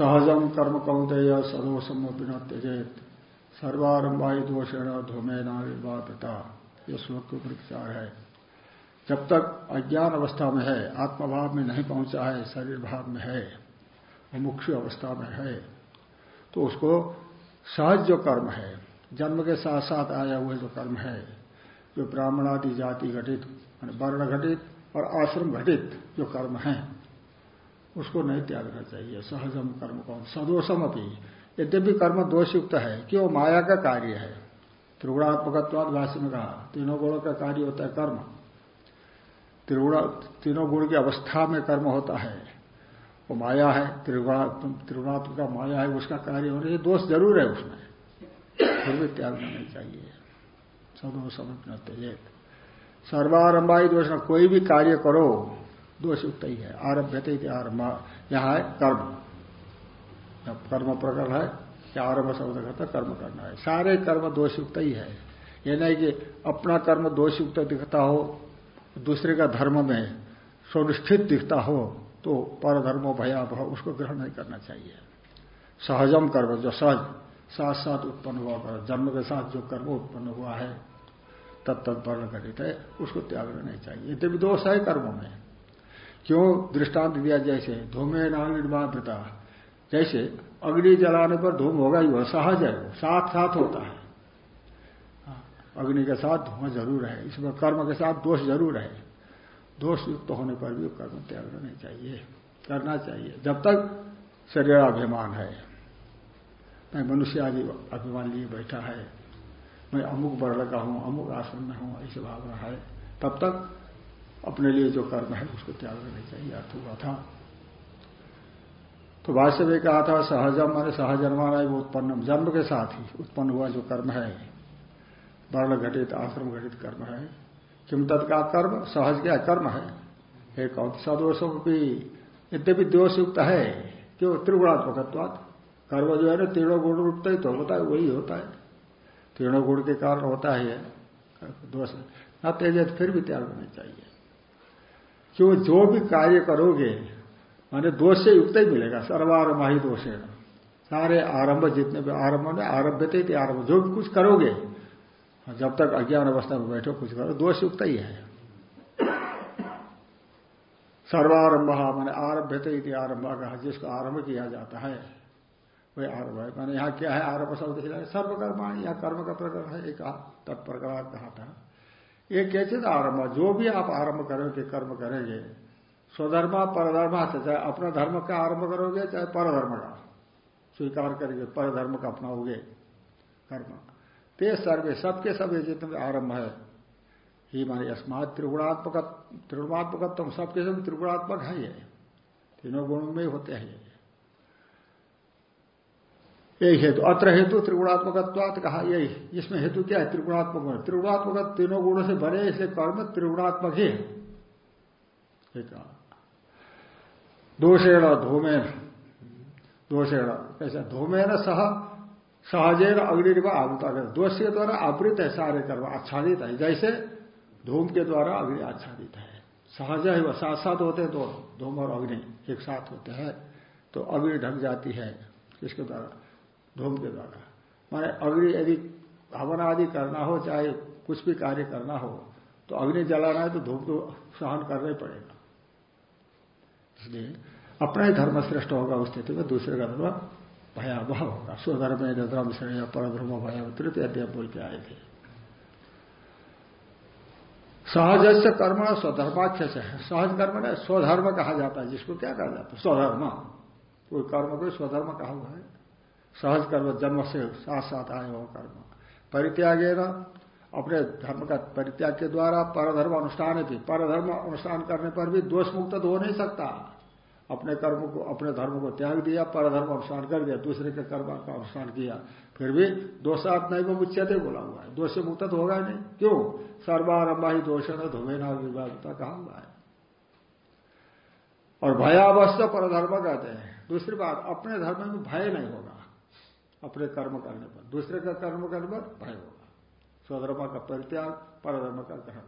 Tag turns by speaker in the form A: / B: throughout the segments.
A: सहजम कर्म कौंतेय सदोषम बिना त्यजेत सर्वारंभाई दोषेण धूमेना विवादता यह श्लोक के ऊपर विचार है। जब तक अज्ञान अवस्था में है, आत्मभाव में नहीं पहुँचा है, शरीर भाव में है, मुमुक्षु अवस्था में है तो उसको सहज जो कर्म है, जन्म के साथ साथ आया हुआ जो कर्म है, जो ब्राह्मणादि जाति घटित वर्ण घटित और आश्रम घटित जो कर्म है उसको नहीं त्यागना चाहिए। सहजम कर्म कौन? सदोषम अपनी यद्यपि कर्म दोषयुक्त है कि वो माया का कार्य है। त्रिगुणात्मकत्वाद भाष्य में कहा, तीनों गुणों का कार्य होता है कर्म। त्रिगुण, तीनों गुण की अवस्था में कर्म होता है। वो माया है त्रिगुणात्मक का माया है, उसका कार्य होने दोष ज़रूर है उसमें। फिर भी त्यागना नहीं चाहिए। सदोषम त्यजेत। सर्वारंभाई दोष कोई भी कार्य करो दोष युक्त ही है। आरभ्य थे आरंभ यहाँ है कर्म। कर्म प्रकरण है आरंभ शब्द करता कर्म करना है। सारे कर्म दोषयुक्त ही है। यह नहीं कि अपना कर्म दोषयुक्त दिखता हो, दूसरे का धर्म में सुनिश्चित दिखता हो तो पर धर्मो भयावह, उसको ग्रहण नहीं करना चाहिए। सहजम कर्म, जो सहज साथ साथ उत्पन्न हुआ कर्म, जन्म के साथ जो कर्म उत्पन्न हुआ है तत्तत्पर्ण घटित है, उसको त्यागना नहीं चाहिए। यद्यपि दोष है कर्मों में। क्यों दृष्टांत दिया जैसे? धूमे नागृता जैसे अग्नि जलाने पर धूम होगा ही वह सहज है साथ साथ होता है। अग्नि के साथ धुआँ ज़रूर है, इसमें कर्म के साथ दोष ज़रूर है। दोष युक्त होने पर भी कर्म त्यागना नहीं चाहिए, करना चाहिए। जब तक शरीराभिमान है। मैं मनुष्य आदि अभिमान लिए बैठा है। मैं अमुक वर्ण का हूँ, अमुक आश्रम में हूँ, ऐसे भावना है। तब तक अपने लिए जो कर्म है उसको त्याग करना चाहिए अर्थ हुआ था। तो भाष्य में कहा था, सहजम, मान सहजन्माना उत्पन्न जन्म के साथ ही उत्पन्न हुआ जो कर्म है वर्ण घटित, आश्रम घटित कर्म है। किम तत्का कर्म? सहज क्या कर्म है? एक सदोषों भी यद्यपि दोषयुक्त है, क्यों? त्रिगुणात्मकत्वात। कर्म जो है ना, तीनों गुण रूप ही तो होता है, वही होता है। तीनों गुण के कारण होता है, दोष। न तेज फिर भी त्याग होना चाहिए। क्यों जो भी कार्य करोगे, माने दोष से युक्त ही मिलेगा, सर्वारंभ ही दोष है। सारे आरंभ जितने भी आरंभ में आरभ्य थे आरंभ। जो भी कुछ करोगे, जब तक अज्ञान अवस्था में बैठो, कुछ करो, दोष युक्त ही है। सर्वारंभ, मैंने आरभ्य थे आरंभ कहा जिसको आरंभ किया जाता है, वही आरंभ है। मैंने यहाँ क्या है, आरंभ शब्द खिलाए सर्वकर्माणी, यहाँ कर्म का प्रकरण है, एक तत्प्रकार कहा था। ये कैसे आरंभ? जो भी आप आरंभ करोगे कर्म करेंगे। स्वधर्म, परधर्म, चाहे अपना धर्म का आरंभ करोगे, चाहे परधर्म का। स्वीकार करेंगे, परधर्म का अपनाओगे कर्म। ते सर्वे, सबके सब ये जितने आरंभ है। ही माने अस्मात त्रिगुणात्मक त्रिगुणात्मक तुम सबके सब त्रिगुणात्मक है ये। तीनों गुणों में होते हैं यही हेतु। अत्र हेतु त्रिगुणात्मकत्वात कहा यही। इसमें हेतु क्या है? त्रिगुणात्मक गुण त्रिगुणात्मक तीनों गुणों से बने, इसलिए कर्म त्रिगुणात्मक ही दोषेण धूमेन। दोषेण। कैसा? धूमेन सह अग्नि आहुता दोष के द्वारा आवृत है, सारे कर्म आच्छादित है। जैसे धूम के द्वारा अग्नि आच्छादित है। सहज है वह साथ साथ होते हैं तो धूम और अग्नि एक साथ होते हैं तो अग्नि ढक जाती है इसके द्वारा। धूम के द्वारा। माने अग्नि यदि हवन आदि करना हो, चाहे कुछ भी कार्य करना हो तो अग्नि जलाना है तो धूप तो सहन करना ही पड़ेगा। इसलिए अपना ही धर्म श्रेष्ठ होगा उस स्थिति में, दूसरे का धर्म भयावह होगा। स्वधर्म धर्म श्रेय परधर्म भयावह, तृतीय अध्याय बोल के आए थे। सहज से कर्म स्वधर्माख्य से है। सहज कर्म ने स्वधर्म कहा जाता है, जिसको क्या कहा जाता है? स्वधर्म। कोई कर्म को स्वधर्म कहा हुआ है। सहज कर्म, जन्म से साथ साथ आए हो कर्म। परित्यागे न अपने धर्म का परित्याग के द्वारा परधर्म अनुष्ठान भी परधर्म अनुष्ठान करने पर भी दोष मुक्त तो हो नहीं सकता। अपने कर्म को, अपने धर्म को त्याग दिया, परधर्म अनुष्ठान कर दिया, दूसरे के कर्म का अनुष्ठान किया। फिर भी दोषात नहीं वो मुच्यते बोला हुआ है। दोष मुक्त तो होगा नहीं। क्यों? सर्वारंभा ही दोष न धुमेना विवादता कहा हुआ है। और भयावस्था परधर्म कहते हैं। दूसरी बात, अपने धर्म में भय नहीं होगा। अपने कर्म करने पर। दूसरे का कर्म करने पर भय होगा। स्वधर्म का परित्याग, परधर्म का ग्रहण।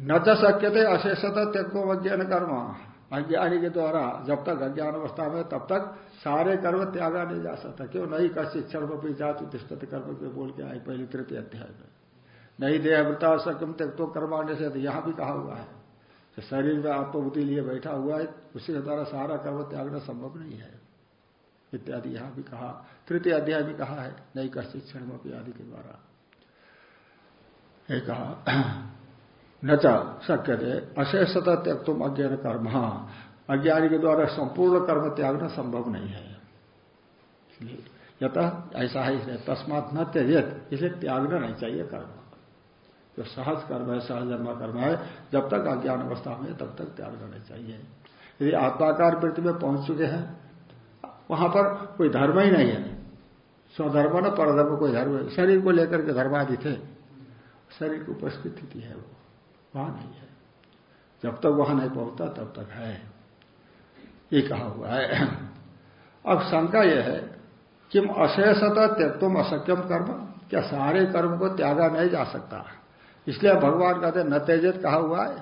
A: न तो शक्य थे अशेषता त्यक्तो अज्ञान कर्म। अज्ञानी के द्वारा जब तक अज्ञान अवस्था में तब तक सारे कर्म त्यागा नहीं जा सकता। क्यों? नहीं शिक्षण पर जात उत्तिष्ठत कर्म के बोल के आए पहले तृतीय अध्याय में। नहीं देहवृता सकम त्यक्तो कर्माने से तो यहाँ भी कहा हुआ है। शरीर में आत्मबुद्धि लिए बैठा हुआ है उसी के द्वारा सारा कर्म त्यागना संभव नहीं है। इत्यादि यहाँ भी कहा, तृतीय अध्याय भी कहा है, नई कर शिक्षण आदि के द्वारा। कहा, न शक्य थे अशेषता त्याग तुम अज्ञान कर्म। अज्ञानी के द्वारा संपूर्ण कर्म त्यागना संभव नहीं है। यथ ऐसा है इसलिए, तस्मात न त्यजित, इसे त्यागना नहीं चाहिए कर्म। जो सहज कर्म है, सहज जन्मा कर्म है, जब तक अज्ञान अवस्था में तब तक त्यागना नहीं चाहिए। यदि आत्माकार वृत्ति में पहुँच चुके हैं वहाँ पर कोई धर्म ही नहीं है। स्वधर्म न परधर्म कोई धर्म शरीर को लेकर के धर्मादि थे शरीर की उपस्थिति है वो। वहाँ नहीं है। जब तक वहाँ नहीं पहुँचता तब तक है। ये कहा हुआ है। अब शंका यह है कि अशेषता त्यक्तुम असक्यम कर्म? क्या सारे कर्म को त्यागा नहीं जा सकता? इसलिए भगवान कहते न तेजित कहा हुआ है।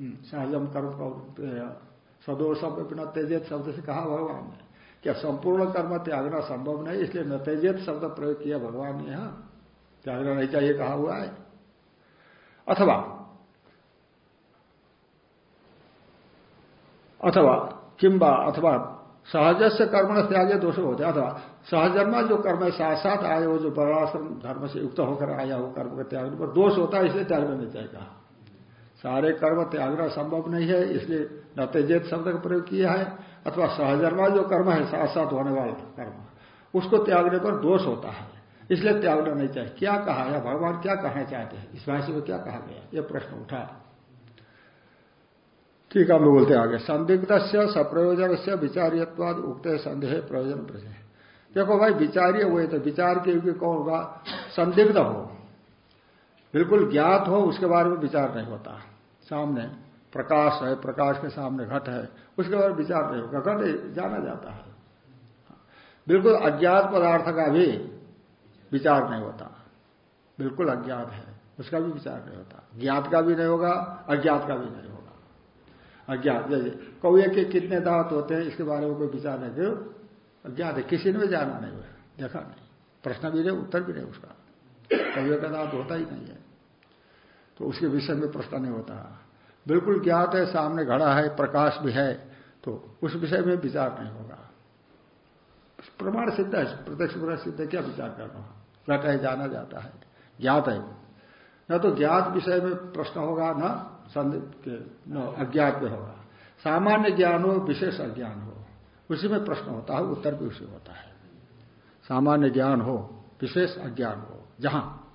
A: हम्म, सहजम कर्म का सदोषम न तेजित शब्द से कहा भगवान ने क्या संपूर्ण कर्म त्यागना संभव नहीं? इसलिए न तेजित शब्द प्रयोग किया भगवान ने यहाँ। त्यागना नहीं चाहिए, कहा हुआ है। अथवा अथवा, किंबा, अथवा सहज से कर्म त्यागे दोष होते अथवा सहजन्मा जो कर्म है साथ साथ आए हो जो वर्णाश्रम धर्म से युक्त होकर आया हो कर्म का त्याग, पर दोष होता है, इसलिए त्यागना नहीं चाहिए सारे कर्म त्यागना संभव नहीं है, इसलिए न तेजेत शब्द का प्रयोग किया है, अथवा सहजन्मा जो कर्म है साथ साथ होने वाला कर्म, उसको त्यागने पर दोष होता है। इसलिए त्यागना नहीं चाहिए। क्या कहा या भगवान क्या कहना चाहते हैं? इस भाषा में क्या कहा गया यह प्रश्न उठा। ठीक है, हम बोलते आगे। संदिग्ध से सप्रयोजन से विचारियवाद उगते संदेह प्रयोजन प्रश्न देखो भाई, विचार्य हुए तो विचार के युग कौन होगा? संदिग्ध हो। बिल्कुल ज्ञात हो, उसके बारे में विचार नहीं होता। सामने, प्रकाश है, प्रकाश के सामने घट है, उसके बारे में विचार नहीं होगा, घट जाना जाता है। बिल्कुल अज्ञात पदार्थ का भी विचार नहीं होता। बिल्कुल अज्ञात है, उसका भी विचार नहीं होता। ज्ञात का भी नहीं होगा, अज्ञात का भी नहीं होगा। अज्ञात, जैसे कौए के कितने दांत होते हैं, इसके बारे में कोई विचार नहीं क्यों अज्ञात है, किसी ने भी जाना नहीं हुआ, देखा नहीं। प्रश्न भी नहीं, उत्तर भी नहीं उसका। कौए का दांत होता ही नहीं है। तो उसके विषय में प्रश्न नहीं होता। बिल्कुल ज्ञात है, सामने घड़ा है, प्रकाश भी है तो उस विषय में विचार नहीं होगा। प्रमाण सिद्ध है, प्रत्यक्ष पूरा सिद्ध क्या विचार करना घट है, जाना जाता है, ज्ञात है। न तो ज्ञात विषय में प्रश्न होगा, न अज्ञात में होगा। सामान्य ज्ञान हो, विशेष अज्ञान हो, उसी में प्रश्न होता है, उत्तर भी उसी होता है। सामान्य ज्ञान हो, विशेष अज्ञान हो, जहाँ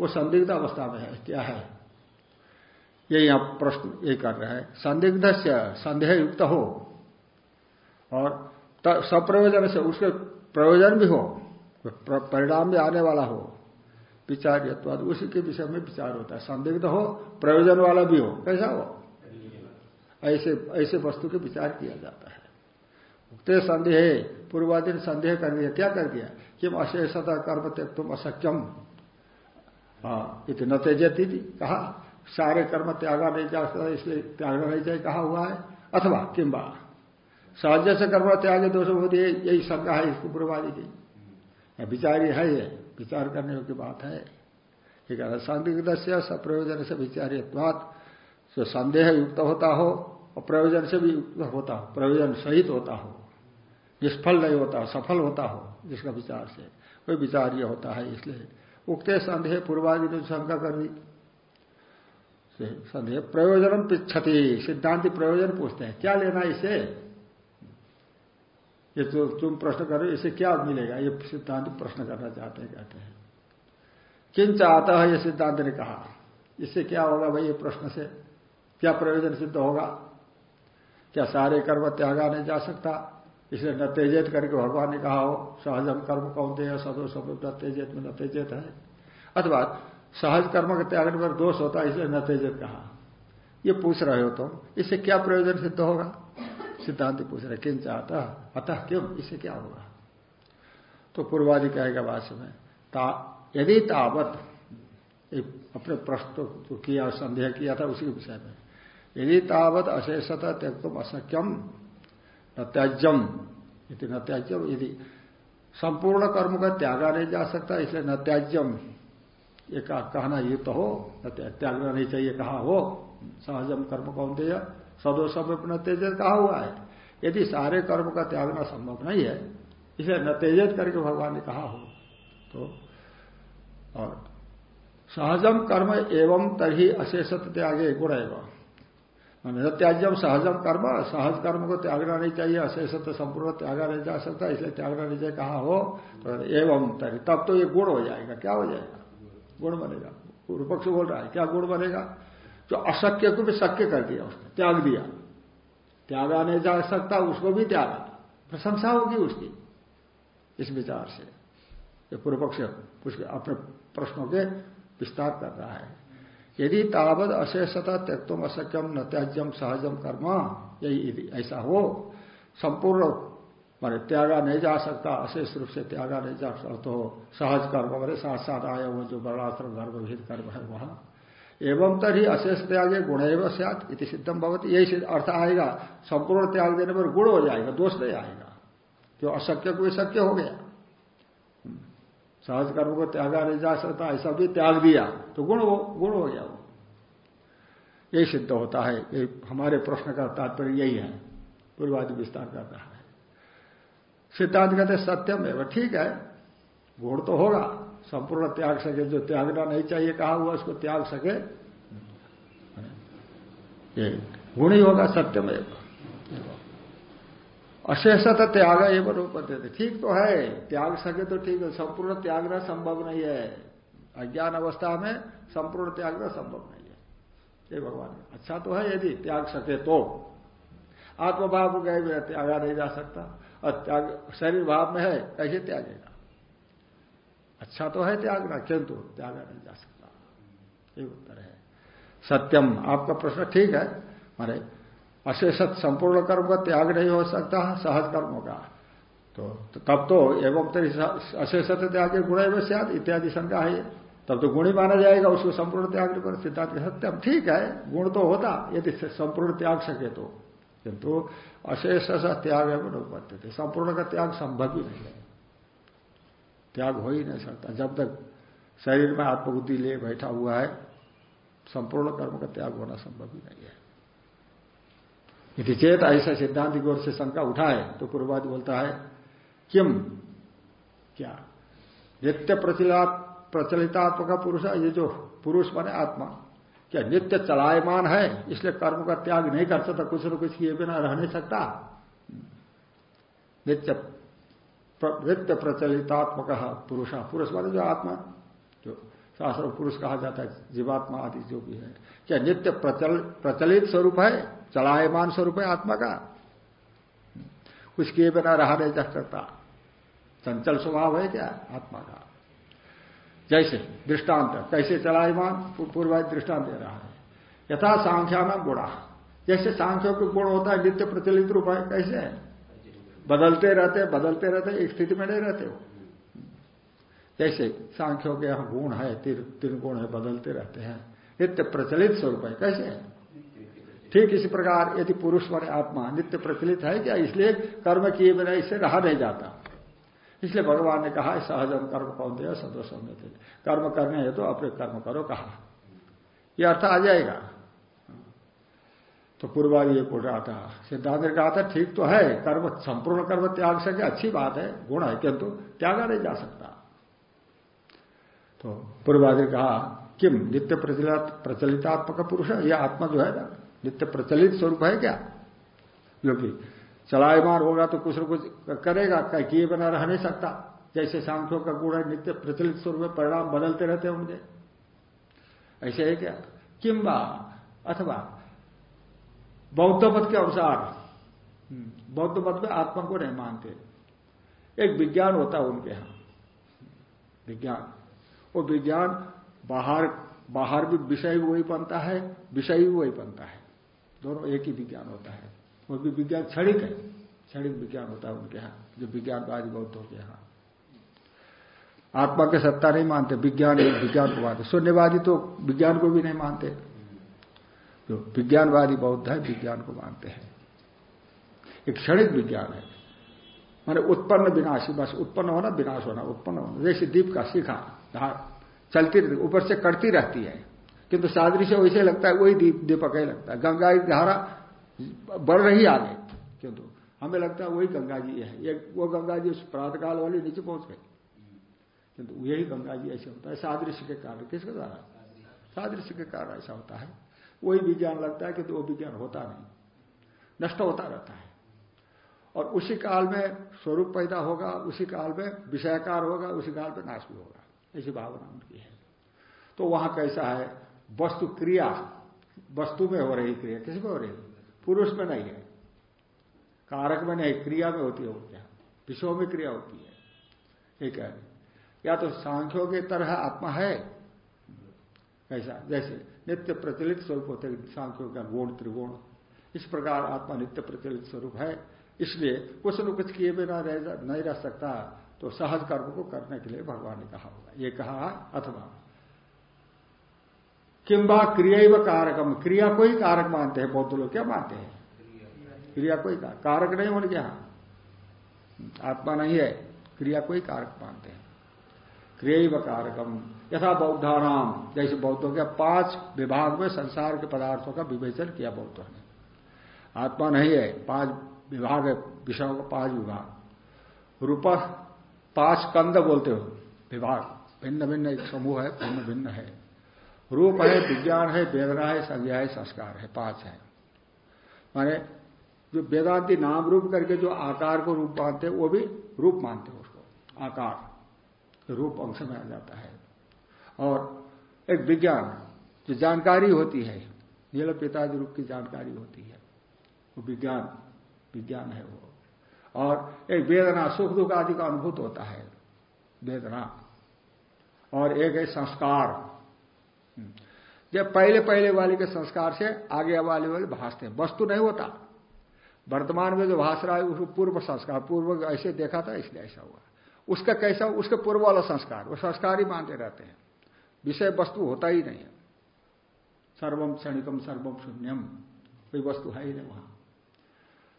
A: वो संदिग्ध अवस्था में है, क्या है? ये यहाँ प्रश्न ये कर रहे हैं। संदिग्ध से संदेह युक्त हो और सप्रयोजन से उसके प्रयोजन भी हो परिणाम भी आने वाला हो। विचार यत्वाद उसी के विषय में विचार होता है। संदिग्ध हो, प्रयोजन वाला भी हो, कैसा हो? ऐसे ऐसे वस्तु के विचार किया जाता है। उगते संदेह पूर्वादि ने संदेह कर दिया, क्या कर दिया? कि अशेषता कर्म तुम असक्यम हाँ इतना तेजती थी कहा। सारे कर्म त्यागा नहीं जा सकता, इसलिए त्यागना नहीं चाहिए कहा हुआ है, अथवा किम्बा सहज से कर्म त्याग दोष होती है यही शंका है, इसको पूर्वादि की। विचारी है ये, विचार करने की बात है। ठीक है संदिग्ध से सप्रयोजन से विचारित्वात जो संदेह युक्त होता हो और प्रयोजन से भी युक्त होता हो, प्रयोजन सहित होता हो, निष्फल नहीं होता, सफल होता हो, जिसका विचार से। कोई विचार यह होता है, इसलिए उगते संदेह पूर्वादि ने शंका कर दी। संदेह प्रयोजन पिछति सिद्धांति प्रयोजन पूछते हैं। क्या लेना इसे? ये तो तुम प्रश्न करो इसे क्या मिलेगा? ये सिद्धांत प्रश्न करना चाहते हैं, कहते हैं। किन चाहता है ये सिद्धांत ने कहा, इससे क्या होगा भाई ये प्रश्न से? क्या प्रयोजन सिद्ध होगा? क्या सारे कर्म त्यागा नहीं जा सकता? इसलिए न तेजेत करके भगवान ने कहा हो सहजम कर्म कौन दे, सदो सब न तेजेत में न तेजेत है। अथवा सहज कर्म के त्यागने पर दोष होता है इसलिए न तेजेत कहा। ये पूछ रहे हो तुम तो, इससे क्या प्रयोजन सिद्ध होगा? सिद्धांत पूछ रहे किन चाहता? अतः क्यों? इससे क्या होगा? तो पूर्वादि कहेगा भाष्य में ता यदि तावत अपने प्रश्न जो किया संदेह किया था उसी विषय में यदि तावत अशेषता त्यक्तुम असक्यम न त्याज्यम यदि न त्याज्यम यदि संपूर्ण कर्म का त्यागा नहीं जा सकता इसलिए न त्याज्यम ये कहना ये तो हो, न त्यागना नहीं चाहिए, कहा हो। सहजम कर्म कौन तेज सदो सब न तेजत कहा हुआ है। यदि सारे कर्म का त्यागना संभव नहीं है, इसे न तेजत करके भगवान ने कहा हो तो और सहजम कर्म एवं तरी अशेषत त्यागे गुण एवं। त्याज्यम सहजम कर्म, सहज कर्म को त्यागना नहीं चाहिए, अशेषत संपूर्ण त्यागा नहीं जा सकता, इसलिए त्यागना नहीं चाहिए, कहा हो तो एवं तरी तब तो ये गुण हो जाएगा, क्या हो जाएगा? गुण बनेगा। पूर्व पक्ष बोल रहा है, क्या गुण बनेगा? जो अशक्य को भी शक्य कर दिया उसने, त्याग दिया। त्यागा नहीं जा सकता, उसको भी त्यागा प्रशंसा होगी उसकी, इस विचार से। ये पूर्व पक्ष अपने प्रश्नों के विस्तार कर रहा है। यदि तावत अशेषता त्यक्तुम अशक्यम न त्याज्यम सहजम कर्म, यही ऐसा हो, संपूर्ण मारे त्यागा नहीं जा सकता, अशेष रूप से त्यागा नहीं जा सकता। तो सहज कर्म, मेरे साथ साथ आया हुआ जो वर्णाश्रम गर्भविहित कर्म है, वहाँ। एवं तरी अशेष त्यागे गुण एवं सिद्ध इति सिद्धम भवती। यही अर्थ आएगा, संपूर्ण त्याग देने पर गुण हो जाएगा, दोष नहीं आएगा। जो अशक्य को शक्य हो गया। सहज कर्म को त्यागा नहीं जा सकता, ऐसा भी त्याग दिया तो गुण हो गुण हो गया वो। यही सिद्ध होता है। हमारे प्रश्न का तात्पर्य यही है। पूर्वादि विस्तार कर रहा है। सिद्धांत कहते सत्यम है ठीक है। गुण तो होगा। संपूर्ण त्याग सके, जो त्यागना नहीं चाहिए, कहा हुआ उसको त्याग सके? ये गुण ही होगा सत्यम एवं अशेषत त्याग एवं रूप देते ठीक तो है। त्याग सके तो ठीक है, संपूर्ण त्यागना संभव नहीं है। अज्ञान अवस्था में संपूर्ण त्यागना संभव नहीं है। ये भगवान अच्छा तो है, यदि त्याग सके तो। आत्मभाव को गए त्यागा नहीं जा सकता। और त्याग शरीर भाव में है कैसे त्यागेगा। अच्छा तो है त्यागना किंतु त्यागा नहीं जा सकता। ये उत्तर है। सत्यम आपका प्रश्न ठीक है। मारे अशेषत संपूर्ण कर्म का त्याग नहीं हो सकता सहज कर्मों का। तो, तो तब तो एवं तरी अशेषत त्याग गुण एवं इत्यादि शंका है। तब तो गुण ही माना जाएगा उसको संपूर्ण त्याग पर सिद्धांत सत्यम ठीक है गुण तो होता यदि संपूर्ण त्याग सके तो। किंतु अशेष त्याग एवं उपत्य थे संपूर्ण का त्याग संभव ही नहीं है। त्याग हो ही नहीं सकता। जब तक शरीर में आत्मबुद्धि ले बैठा हुआ है, संपूर्ण कर्म का त्याग होना संभव ही नहीं है। यदि चेत ऐसा सिद्धांत की ओर से शंका उठाए तो पूर्वादि बोलता है, किम? क्या? नित्य प्रचलित प्रचलितात्मक पुरुष ये जो पुरुष बने आत्मा। क्या नित्य चलायमान है? इसलिए कर्म का त्याग नहीं कर सकता कुछ न कुछ किए बिना रह नहीं सकता। नित्य नित्य प्रचलितात्मक पुरुष। पुरुष माने जो आत्मा जो शास्त्र पुरुष कहा जाता है जीवात्मा आदि जो भी है। क्या नित्य प्रचल, प्रचलित स्वरूप है? चलायमान स्वरूप है आत्मा का। कुछ किए बिना रहा नहीं जा सकता। चंचल स्वभाव है क्या आत्मा का? जैसे दृष्टांत कैसे चलायमान पूर्व दृष्टांत दे रहा है। यथा सांख्या में गुणा। जैसे सांख्यों के गुण होता है, नित्य प्रचलित रूप है, कैसे? है बदलते रहते बदलते रहते, एक स्थिति में नहीं रहते हो जैसे सांख्यों के यहाँ गुण है, तीन गुण है, बदलते रहते हैं। नित्य प्रचलित स्वरूप है, कैसे? है ठीक इसी प्रकार यदि पुरुष बने आत्मा, नित्य प्रचलित है क्या? इसलिए कर्म किए बिना इससे रहा नहीं जाता। इसलिए भगवान ने कहा सहजम कर्म कौन दे सदोष कर्म करने है तो अपने कर्म करो, कहा। यह अर्थ आ जाएगा। तो पूर्वा ये बोल रहा था, सिद्धांत ने कहा था, ठीक तो है, कर्म संपूर्ण कर्म त्याग सके, अच्छी बात है, गुण है, किंतु त्यागा नहीं जा सकता। तो पूर्वादि कहा, किम? नित्य प्रचलित, प्रचलितात्मक पुरुष है? यह आत्मा जो है ना, नित्य प्रचलित स्वरूप है क्या? जो कि चलायमान होगा तो कुछ न कुछ करेगा किए बना रह नहीं सकता। जैसे सांख्यों का गुण है, नित्य प्रचलित स्वरूप में परिणाम बदलते रहते होंगे ऐसे है क्या? किम्बा अथवा बौद्ध मत के अनुसार हम्म। बौद्ध मत में आत्मा को नहीं मानते। एक विज्ञान होता है उनके यहाँ। विज्ञान। वो विज्ञान बाहर बाहर भी विषय वही बनता है, विषय भी वही बनता है। दोनों एक ही विज्ञान होता है। वो भी विज्ञान, क्षणिक है। क्षणिक विज्ञान होता है उनके यहाँ, जो विज्ञानवादी बौद्धों के यहाँ आत्मा के सत्ता नहीं मानते, विज्ञान विज्ञान को मानते शून्यवादी तो विज्ञान को भी नहीं मानते। जो विज्ञानवादी बौद्ध है, विज्ञान को मानते हैं। एक क्षणिक विज्ञान है। माने उत्पन्न विनाशी, बस उत्पन्न होना, विनाश होना, उत्पन्न होना। जैसे दीप का शिखा, धार, चलती रहती, ऊपर से कटती रहती है। किंतु सादृश वैसे लगता है, वही दीप, दीपक ही लगता है। गंगा की धारा बढ़ रही आगे। किंतु हमें लगता है वही गंगा जी है। ये, वो गंगा जी उस प्रातकाल वाली नीचे पहुँच गई। किंतु यही गंगा जी ऐसे होता है, सादृश्य के कारण। किसके द्वारा? सादृश्य के कारण ऐसा होता है। वही विज्ञान लगता है किंतु वो विज्ञान होता नहीं। नष्ट होता रहता है। और उसी काल में स्वरूप पैदा होगा, उसी काल में विषयाकार होगा, उसी काल में नाश भी होगा। ऐसी भावना उनकी है। तो वहाँ कैसा है? वस्तु क्रिया वस्तु में हो रही क्रिया। किसमें हो रही? पुरुष में नहीं है। कारक में नहीं, क्रिया में होती है क्या? विषयों में क्रिया होती है। एक है। या तो सांख्यों की तरह आत्मा है कैसा जैसे नित्य प्रचलित स्वरूप होते सांख्यों का गुण, त्रिगुण। इस प्रकार आत्मा नित्य प्रचलित स्वरूप है। इसलिए कुछ न कुछ किए बिना रह नहीं रह सकता। तो सहज कर्म को करने के लिए भगवान ने कहा होगा ये कहा अथवा किंबा क्रिया कारकम। क्रिया को ही कारक मानते हैं, बौद्ध लोग क्या मानते हैं? क्रिया को ही कारक नहीं उनके यहाँ। आत्मा नहीं है, क्रिया को ही कारक मानते हैं। क्रिय कारकम। यथा बौद्धानाम। जैसे बौद्धों के पाँच विभाग में संसार के पदार्थों का विवेचन किया बौद्धों ने। आत्मा नहीं है, पाँच विभाग है, विषयों का पाँच विभाग। रूप पाँच कंद बोलते हो, विभाग। भिन्न भिन्न एक समूह है भिन्न भिन्न है। रूप है, विज्ञान है वेदना है संज्ञा है संस्कार है, पाँच है। माने जो वेदांति नाम रूप करके जो आकार को रूप मानते हैं, वो भी रूप मानते हैं उसको, आकार रूप अंश में आ जाता है। और एक विज्ञान, जो जानकारी होती है, नील पिताजी रूप की जानकारी होती है, वो विज्ञान विज्ञान है वो। और एक वेदना, सुख दुख आदि का अनुभूत होता है, वेदना। और एक है संस्कार। जब पहले पहले वाले के संस्कार से आगे वाले वाले भाषते हैं। वस्तु नहीं होता। वर्तमान में जो भाष रहा है, उसको पूर्व संस्कार, पूर्व ऐसे देखा था, इसलिए ऐसा हुआ। उसका कैसा, उसके पूर्व वाला संस्कार, वो संस्कार ही मानते रहते हैं। विषय वस्तु होता ही नहीं है। सर्वम क्षणिकम सर्वम शून्यम कोई वस्तु है ही नहीं वहाँ।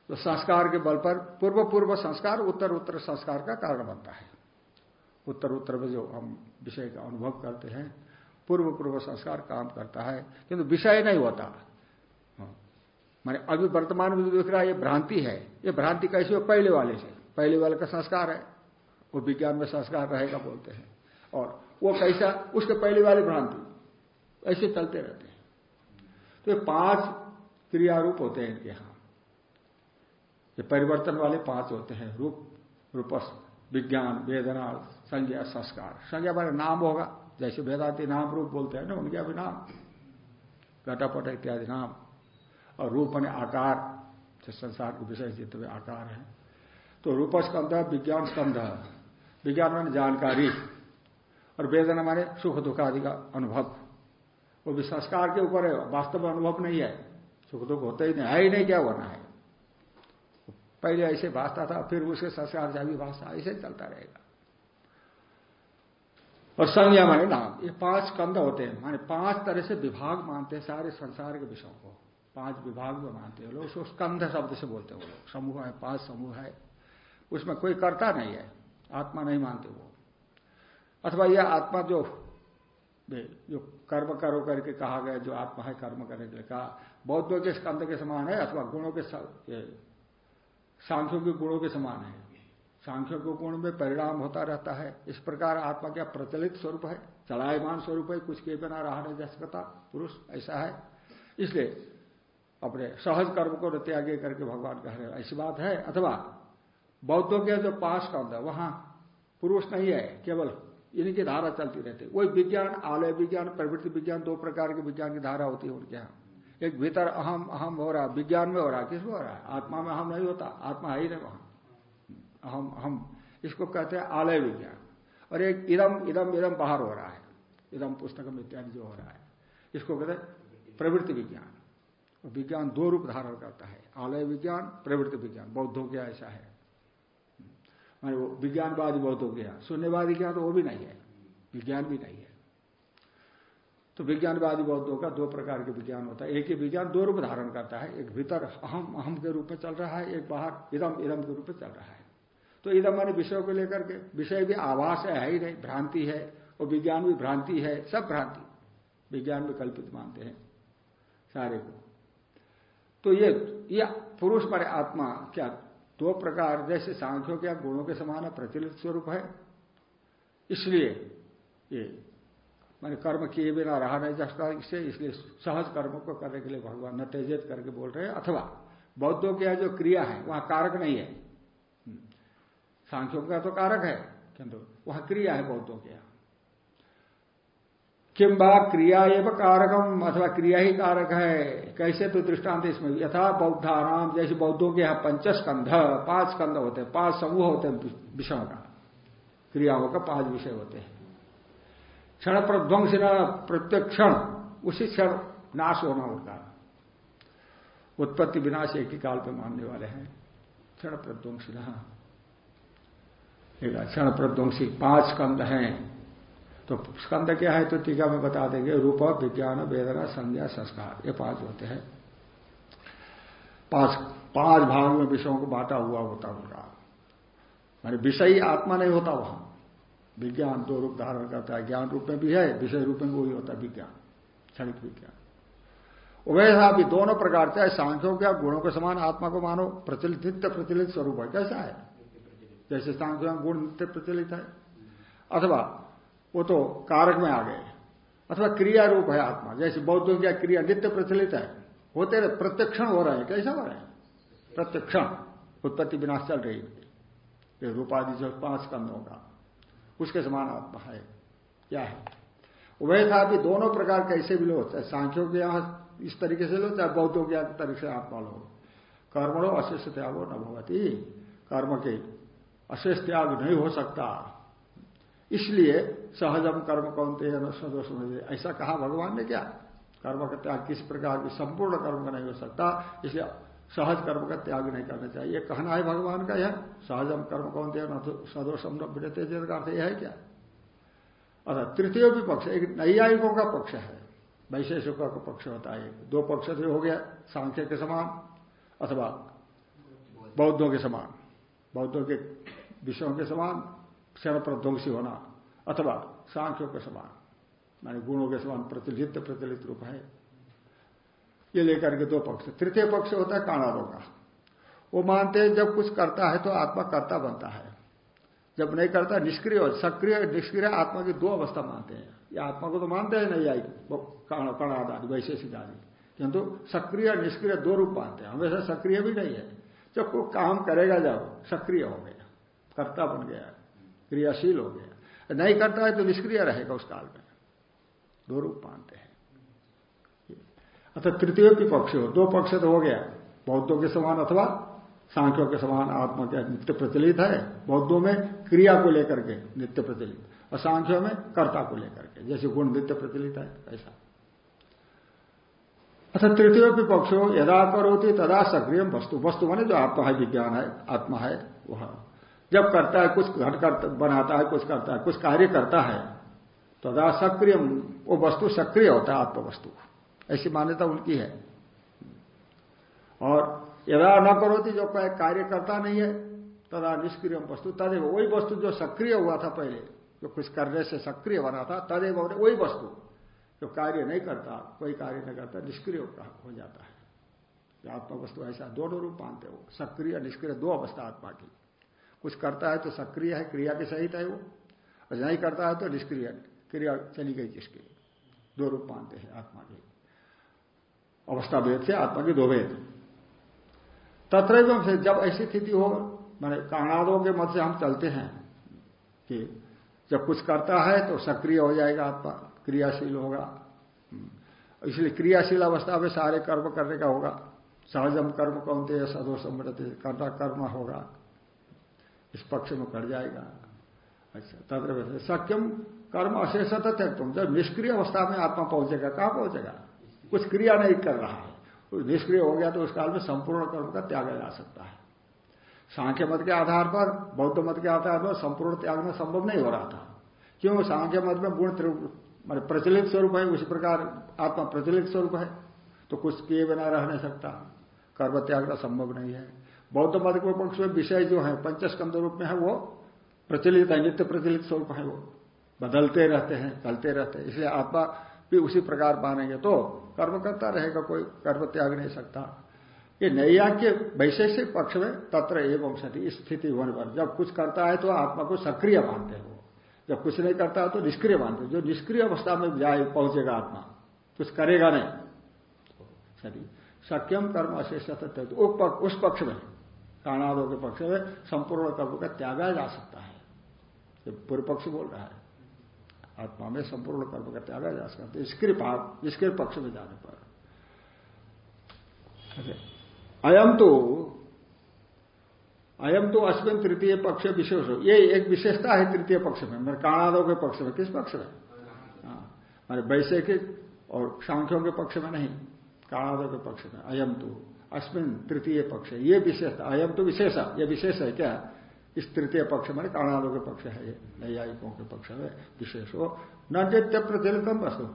A: तो संस्कार के बल पर पूर्व पूर्व संस्कार उत्तर उत्तर संस्कार का कारण बनता है। उत्तर उत्तर में जो हम विषय का अनुभव करते हैं पूर्व पूर्व संस्कार काम करता है, किंतु विषय नहीं होता। हाँ। माने अभी वर्तमान में दिख रहा है, ये भ्रांति है। ये भ्रांति कैसे हो पहले वाले से, पहले वाले का संस्कार है। वो विज्ञान में संस्कार रहेगा बोलते हैं। और वो कैसा, उसके पहले वाली भ्रांति, ऐसे चलते रहते हैं। तो ये पाँच क्रियारूप होते हैं इनके यहाँ। ये परिवर्तन वाले पाँच होते हैं, रूप, रूपस, विज्ञान, वेदना, संज्ञा, संस्कार। संज्ञा वाले नाम होगा। जैसे वेदांति नाम रूप बोलते हैं ना, उनके अभी नाम घटापट इत्यादि नाम। और रूप मैंने आकार जो संसार के विषय चित्त में आकार है। तो रूप स्कंध, विज्ञान स्कंध, विज्ञान माने जानकारी और वेदना माने सुख दुख आदि का अनुभव। वो भी संस्कार के ऊपर है, वास्तव में अनुभव नहीं है। सुख दुख होता ही नहीं, है ही नहीं, क्या होना है? पहले ऐसे भाषता था, फिर उसके संस्कार से अभी भाषा ऐसे चलता रहेगा। और संज्ञा माने नाम। ये पाँच कंध होते हैं। माने पाँच तरह से विभाग मानते हैं सारे संसार के विषयों को। पाँच विभाग में मानते हैं लोग उसको स्कंध शब्द से बोलते हैं वो लोग। समूह है पाँच समूह है। उसमें कोई करता नहीं है। आत्मा नहीं मानते वो। अथवा यह आत्मा जो जो कर्म करो करके कहा गया जो आत्मा है कर्म करने के लिए कहा बौद्धों के स्कंध के समान है अथवा गुणों के सांख्यों के गुणों के समान है। सांख्यों के गुण में परिणाम होता रहता है। इस प्रकार आत्मा क्या प्रचलित स्वरूप है? चलायमान स्वरूप है, कुछ के बिना रहा नहीं जा सकता। पुरुष ऐसा है। इसलिए अपने सहज कर्म को त्यागे करके भगवान कह रहे ऐसी बात है। अथवा बौद्धों के जो पास का होता वहाँ पुरुष नहीं है, केवल इनकी धारा चलती रहती वही विज्ञान, आलय विज्ञान, प्रवृत्ति विज्ञान, दो प्रकार के विज्ञान की धारा होती है उनके यहाँ। एक भीतर अहम अहम हो रहा, विज्ञान में हो रहा किसको हो रहा है? आत्मा में अहम नहीं होता, आत्मा है ही नहीं वहाँ। अहम हम, इसको कहते हैं आलय विज्ञान। और एक इदम इदम इदम बाहर हो रहा है। इदम पुस्तकम इत्यादि जो हो रहा है। इसको कहते हैं प्रवृत्ति विज्ञान। विज्ञान दो रूप धारण करता है। आलय विज्ञान, प्रवृत्ति विज्ञान। बौद्धों के ऐसा है। माने वो विज्ञानवादी बौद्धों के शून्यवादी क्या तो वो भी नहीं है। विज्ञान भी नहीं है। तो विज्ञानवादी बौद्धों का दो प्रकार के विज्ञान होता है। एक ही विज्ञान दो रूप धारण करता है। एक भीतर अहम अहम के रूप में चल रहा है। एक बाहर इदम इदम के रूप में चल रहा है। तो इदम माने विषयों को लेकर के विषय भी आवास है, है नहीं भ्रांति है और विज्ञान भी भ्रांति है सब भ्रांति। विज्ञान में कल्पित मानते हैं सारे को। तो ये ये पुरुष पर आत्मा क्या दो प्रकार जैसे सांख्यों के गुणों के समान प्रचलित स्वरूप है। इसलिए ये मैंने कर्म किए बिना रहा नहीं जा इससे इसलिए सहज कर्म को करने के लिए भगवान न तेजित करके बोल रहे हैं अथवा बौद्धों की जो क्रिया है वहाँ कारक नहीं है। सांख्यों का तो कारक है, किंतु वह क्रिया है बौद्धों के यहाँ किम्बा क्रिया एवं कारकम, अथवा क्रिया ही कारक है, कैसे तो दृष्टांत इसमें यथा बौद्धाराम जैसे बौद्धों के यहाँ पंचस्कंध पाँच स्कंध होते हैं, पाँच समूह होते हैं विषयों का। क्रियाओं का पाँच विषय होते हैं। क्षण प्रध्वंस प्रत्येक क्षण उसी क्षण नाश होना उनका उत्पत्ति विनाश एक ही काल पर मानने वाले हैं। क्षण क्षण प्रध्वंसी पाँच स्कंद हैं। तो स्कंद क्या है तो टीका में बता देंगे, रूप, विज्ञान, वेदना, संज्ञा, संस्कार, ये पाँच होते हैं। पाँच पाँच भाग में विषयों को बांटा हुआ होता उनका मानी विषय आत्मा नहीं होता वहाँ। विज्ञान दो रूप धारण करता है, ज्ञान रूप में भी है, विषय रूप में भी होता है, विज्ञान, क्षणिक विज्ञान। वैसा भी दोनों प्रकार चाहे सांख्यों के गुणों के समान आत्मा को मानो, प्रचलित, नित्य प्रचलित स्वरूप है, कैसा है? जैसे सांख्यों गुण प्रचलित है। अथवा वो तो कारक में आ गए। अथवा क्रिया रूप है आत्मा। जैसे बौद्धों की क्रिया नित्य प्रचलित है। होते रहे, प्रत्यक्षण हो रहे हैं। कैसा हो रहे हैं? प्रत्यक्षण। उत्पत्ति विनाश चल रही है। रूपादि जो पाँच कंधों का उसके समान आत्मा है। क्या है? वह था भी दोनों प्रकार कैसे भी लो, चाहे सांख्यों के यहाँ इस तरीके से लो, चाहे बौद्धों के तरीके से आत्मा लो। कर्म कर्मणो अशेष त्यागो न भवती। कर्म के अशेष त्याग नहीं हो सकता। इसलिए सहजम कर्म कौनते सदोष ऐसा कहा भगवान ने क्या? कर्म का त्याग किस प्रकार की संपूर्ण कर्म का नहीं हो सकता। इसलिए सहज कर्म का त्याग नहीं करना चाहिए। कहना है भगवान का यह, सहजम कर्म कौन न सदोषम न विड़ते का अर्थ यह है क्या? अर्थात तृतीय भी पक्ष, एक नैयायिकों का पक्ष है। वैशेषिकों का पक्ष होता है। दो पक्ष से हो गया, सांख्य के समान अथवा बौद्धों के समान। बौद्धों के विषयों के समान, क्षण प्रध्वंसी होना, अथवा सांख्यों के समान, माने गुणों के समान प्रचलित प्रचलित रूप है। ये लेकर के दो पक्ष, तृतीय पक्ष होता है काणादों का। वो मानते हैं जब कुछ करता है तो आत्मा कर्ता बनता है। जब नहीं करता, निष्क्रिय हो, सक्रिय, निष्क्रिय आत्मा की दो अवस्था मानते हैं। ये आत्मा को तो मानते हैं नहीं आई कणाद आदि वैशेषिक आदि किंतु सक्रिय, निष्क्रिय दो रूप मानते हैं। हमेशा सक्रिय भी नहीं है। जब कोई काम करेगा जब सक्रिय हो गया कर्ता बन गया क्रियाशील हो गया नहीं करता है तो निष्क्रिय रहेगा उस काल में। दो रूप मानते हैं। अतः तृतीय की पक्ष हो, दो पक्ष तो हो गया। बौद्धों के समान अथवा सांख्यों के समान आत्मा क्या नित्य प्रचलित है, बौद्धों में क्रिया को लेकर के नित्य प्रचलित, और सांख्यों में कर्ता को लेकर के, जैसे गुण नित्य प्रचलित है, ऐसा। अथा तृतीय भी पक्ष हो, यदा करोती तदा सक्रिय वस्तु। वस्तु माने जो आत्मा है, विज्ञान है, आत्मा है, वह। जब करता है, कुछ घट कर, बनाता है, कुछ करता है, कुछ कार्य करता है तो अदा सक्रिय, वो वस्तु सक्रिय होता है आत्म वस्तु ऐसी मान्यता उनकी है। और यदा न करो थी जो कार्य करता नहीं है, तदा निष्क्रिय वस्तु। तदेव वही वस्तु जो सक्रिय हुआ था पहले, जो कुछ करने से सक्रिय बना था, तदेव वही वस्तु, जो कार्य नहीं करता, कोई कार्य नहीं करता, निष्क्रिय हो जाता है। आत्मा वस्तु ऐसा, दोनों रूप मानते हो, सक्रिय, निष्क्रिय, दो अवस्था आत्मा की। कुछ करता है तो सक्रिय है, क्रिया के सहित है वो। और नहीं करता है तो निष्क्रिय, क्रिया चली गई जिसकी दो रूप मानते हैं, आत्मा के। अवस्था भेद से आत्मा के दो भेद। तत्र से जब ऐसी स्थिति हो, मैंने काणादों के मत से हम चलते हैं कि जब कुछ करता है तो सक्रिय हो जाएगा आत्मा, क्रियाशील होगा। इसलिए क्रियाशील अवस्था में सारे कर्म करने का होगा। सहजम कर्म कौन थे सदो समृत करना कर्म होगा। इस पक्ष में कट जाएगा। अच्छा तत्र सक्यम कर्म अशेषता तुम जब निष्क्रिय अवस्था में आत्मा पहुंचेगा, कहाँ पहुंचेगा? कुछ क्रिया नहीं कर रहा है। निष्क्रिय हो गया तो उस काल में संपूर्ण कर्म का त्याग जा सकता है। सांख्य मत के आधार पर, बौद्ध मत के आधार पर संपूर्ण त्यागना संभव नहीं हो रहा था। क्यों? सांख्य मत में गुण मान प्रचलित स्वरूप है, उसी प्रकार आत्मा प्रचलित स्वरूप है तो कुछ किए बिना रह नहीं सकता। कर्म त्यागना संभव नहीं है। बौद्ध मत के पक्ष में विषय जो है, पंचस्कंद रूप में है, वो प्रचलित है, नित्य प्रचलित स्वरूप है वो। बदलते रहते हैं, चलते रहते हैं, इसलिए आत्मा भी उसी प्रकार मानेंगे। तो कर्म करता रहेगा कोई, कर्म त्याग नहीं सकता। ये नैया के वैशेषिक पक्ष में तत्र एवं सती स्थिति होने पर जब कुछ करता है तो आत्मा को सक्रिय मानते हैं वो। जब कुछ नहीं करता है तो निष्क्रिय मानते जो निष्क्रिय अवस्था में जाए, पहुंचेगा आत्मा। कुछ करेगा नहीं। सती सक्यम कर्म अशेष उस पक्ष में। काणादों के पक्ष में संपूर्ण कर्म का त्यागा जा सकता है। ये पूर्व पक्ष बोल रहा है। आत्मा में संपूर्ण कर्म का त्यागा जा सकता है। निष्क्रिय भाव निष्क्रिय पक्ष में जाने पर। अयम तो अयम तो अश्विन तृतीय पक्ष विशेष हो। ये एक विशेषता है तृतीय पक्ष में। मेरे काणादों के पक्ष में किस पक्ष में? हाँ, मेरे वैश्विक और सांख्यों के पक्ष में नहीं। काणादों के पक्ष में अयम तो। अश्विन तृतीय पक्ष। ये विशेषता अयम तो विशेष ये विशेष है क्या? इस तृतीय पक्ष में काणादों के पक्ष है ये, नैयायिकों के पक्ष में विशेष हो। न नित्य प्रचलितम वस्तु।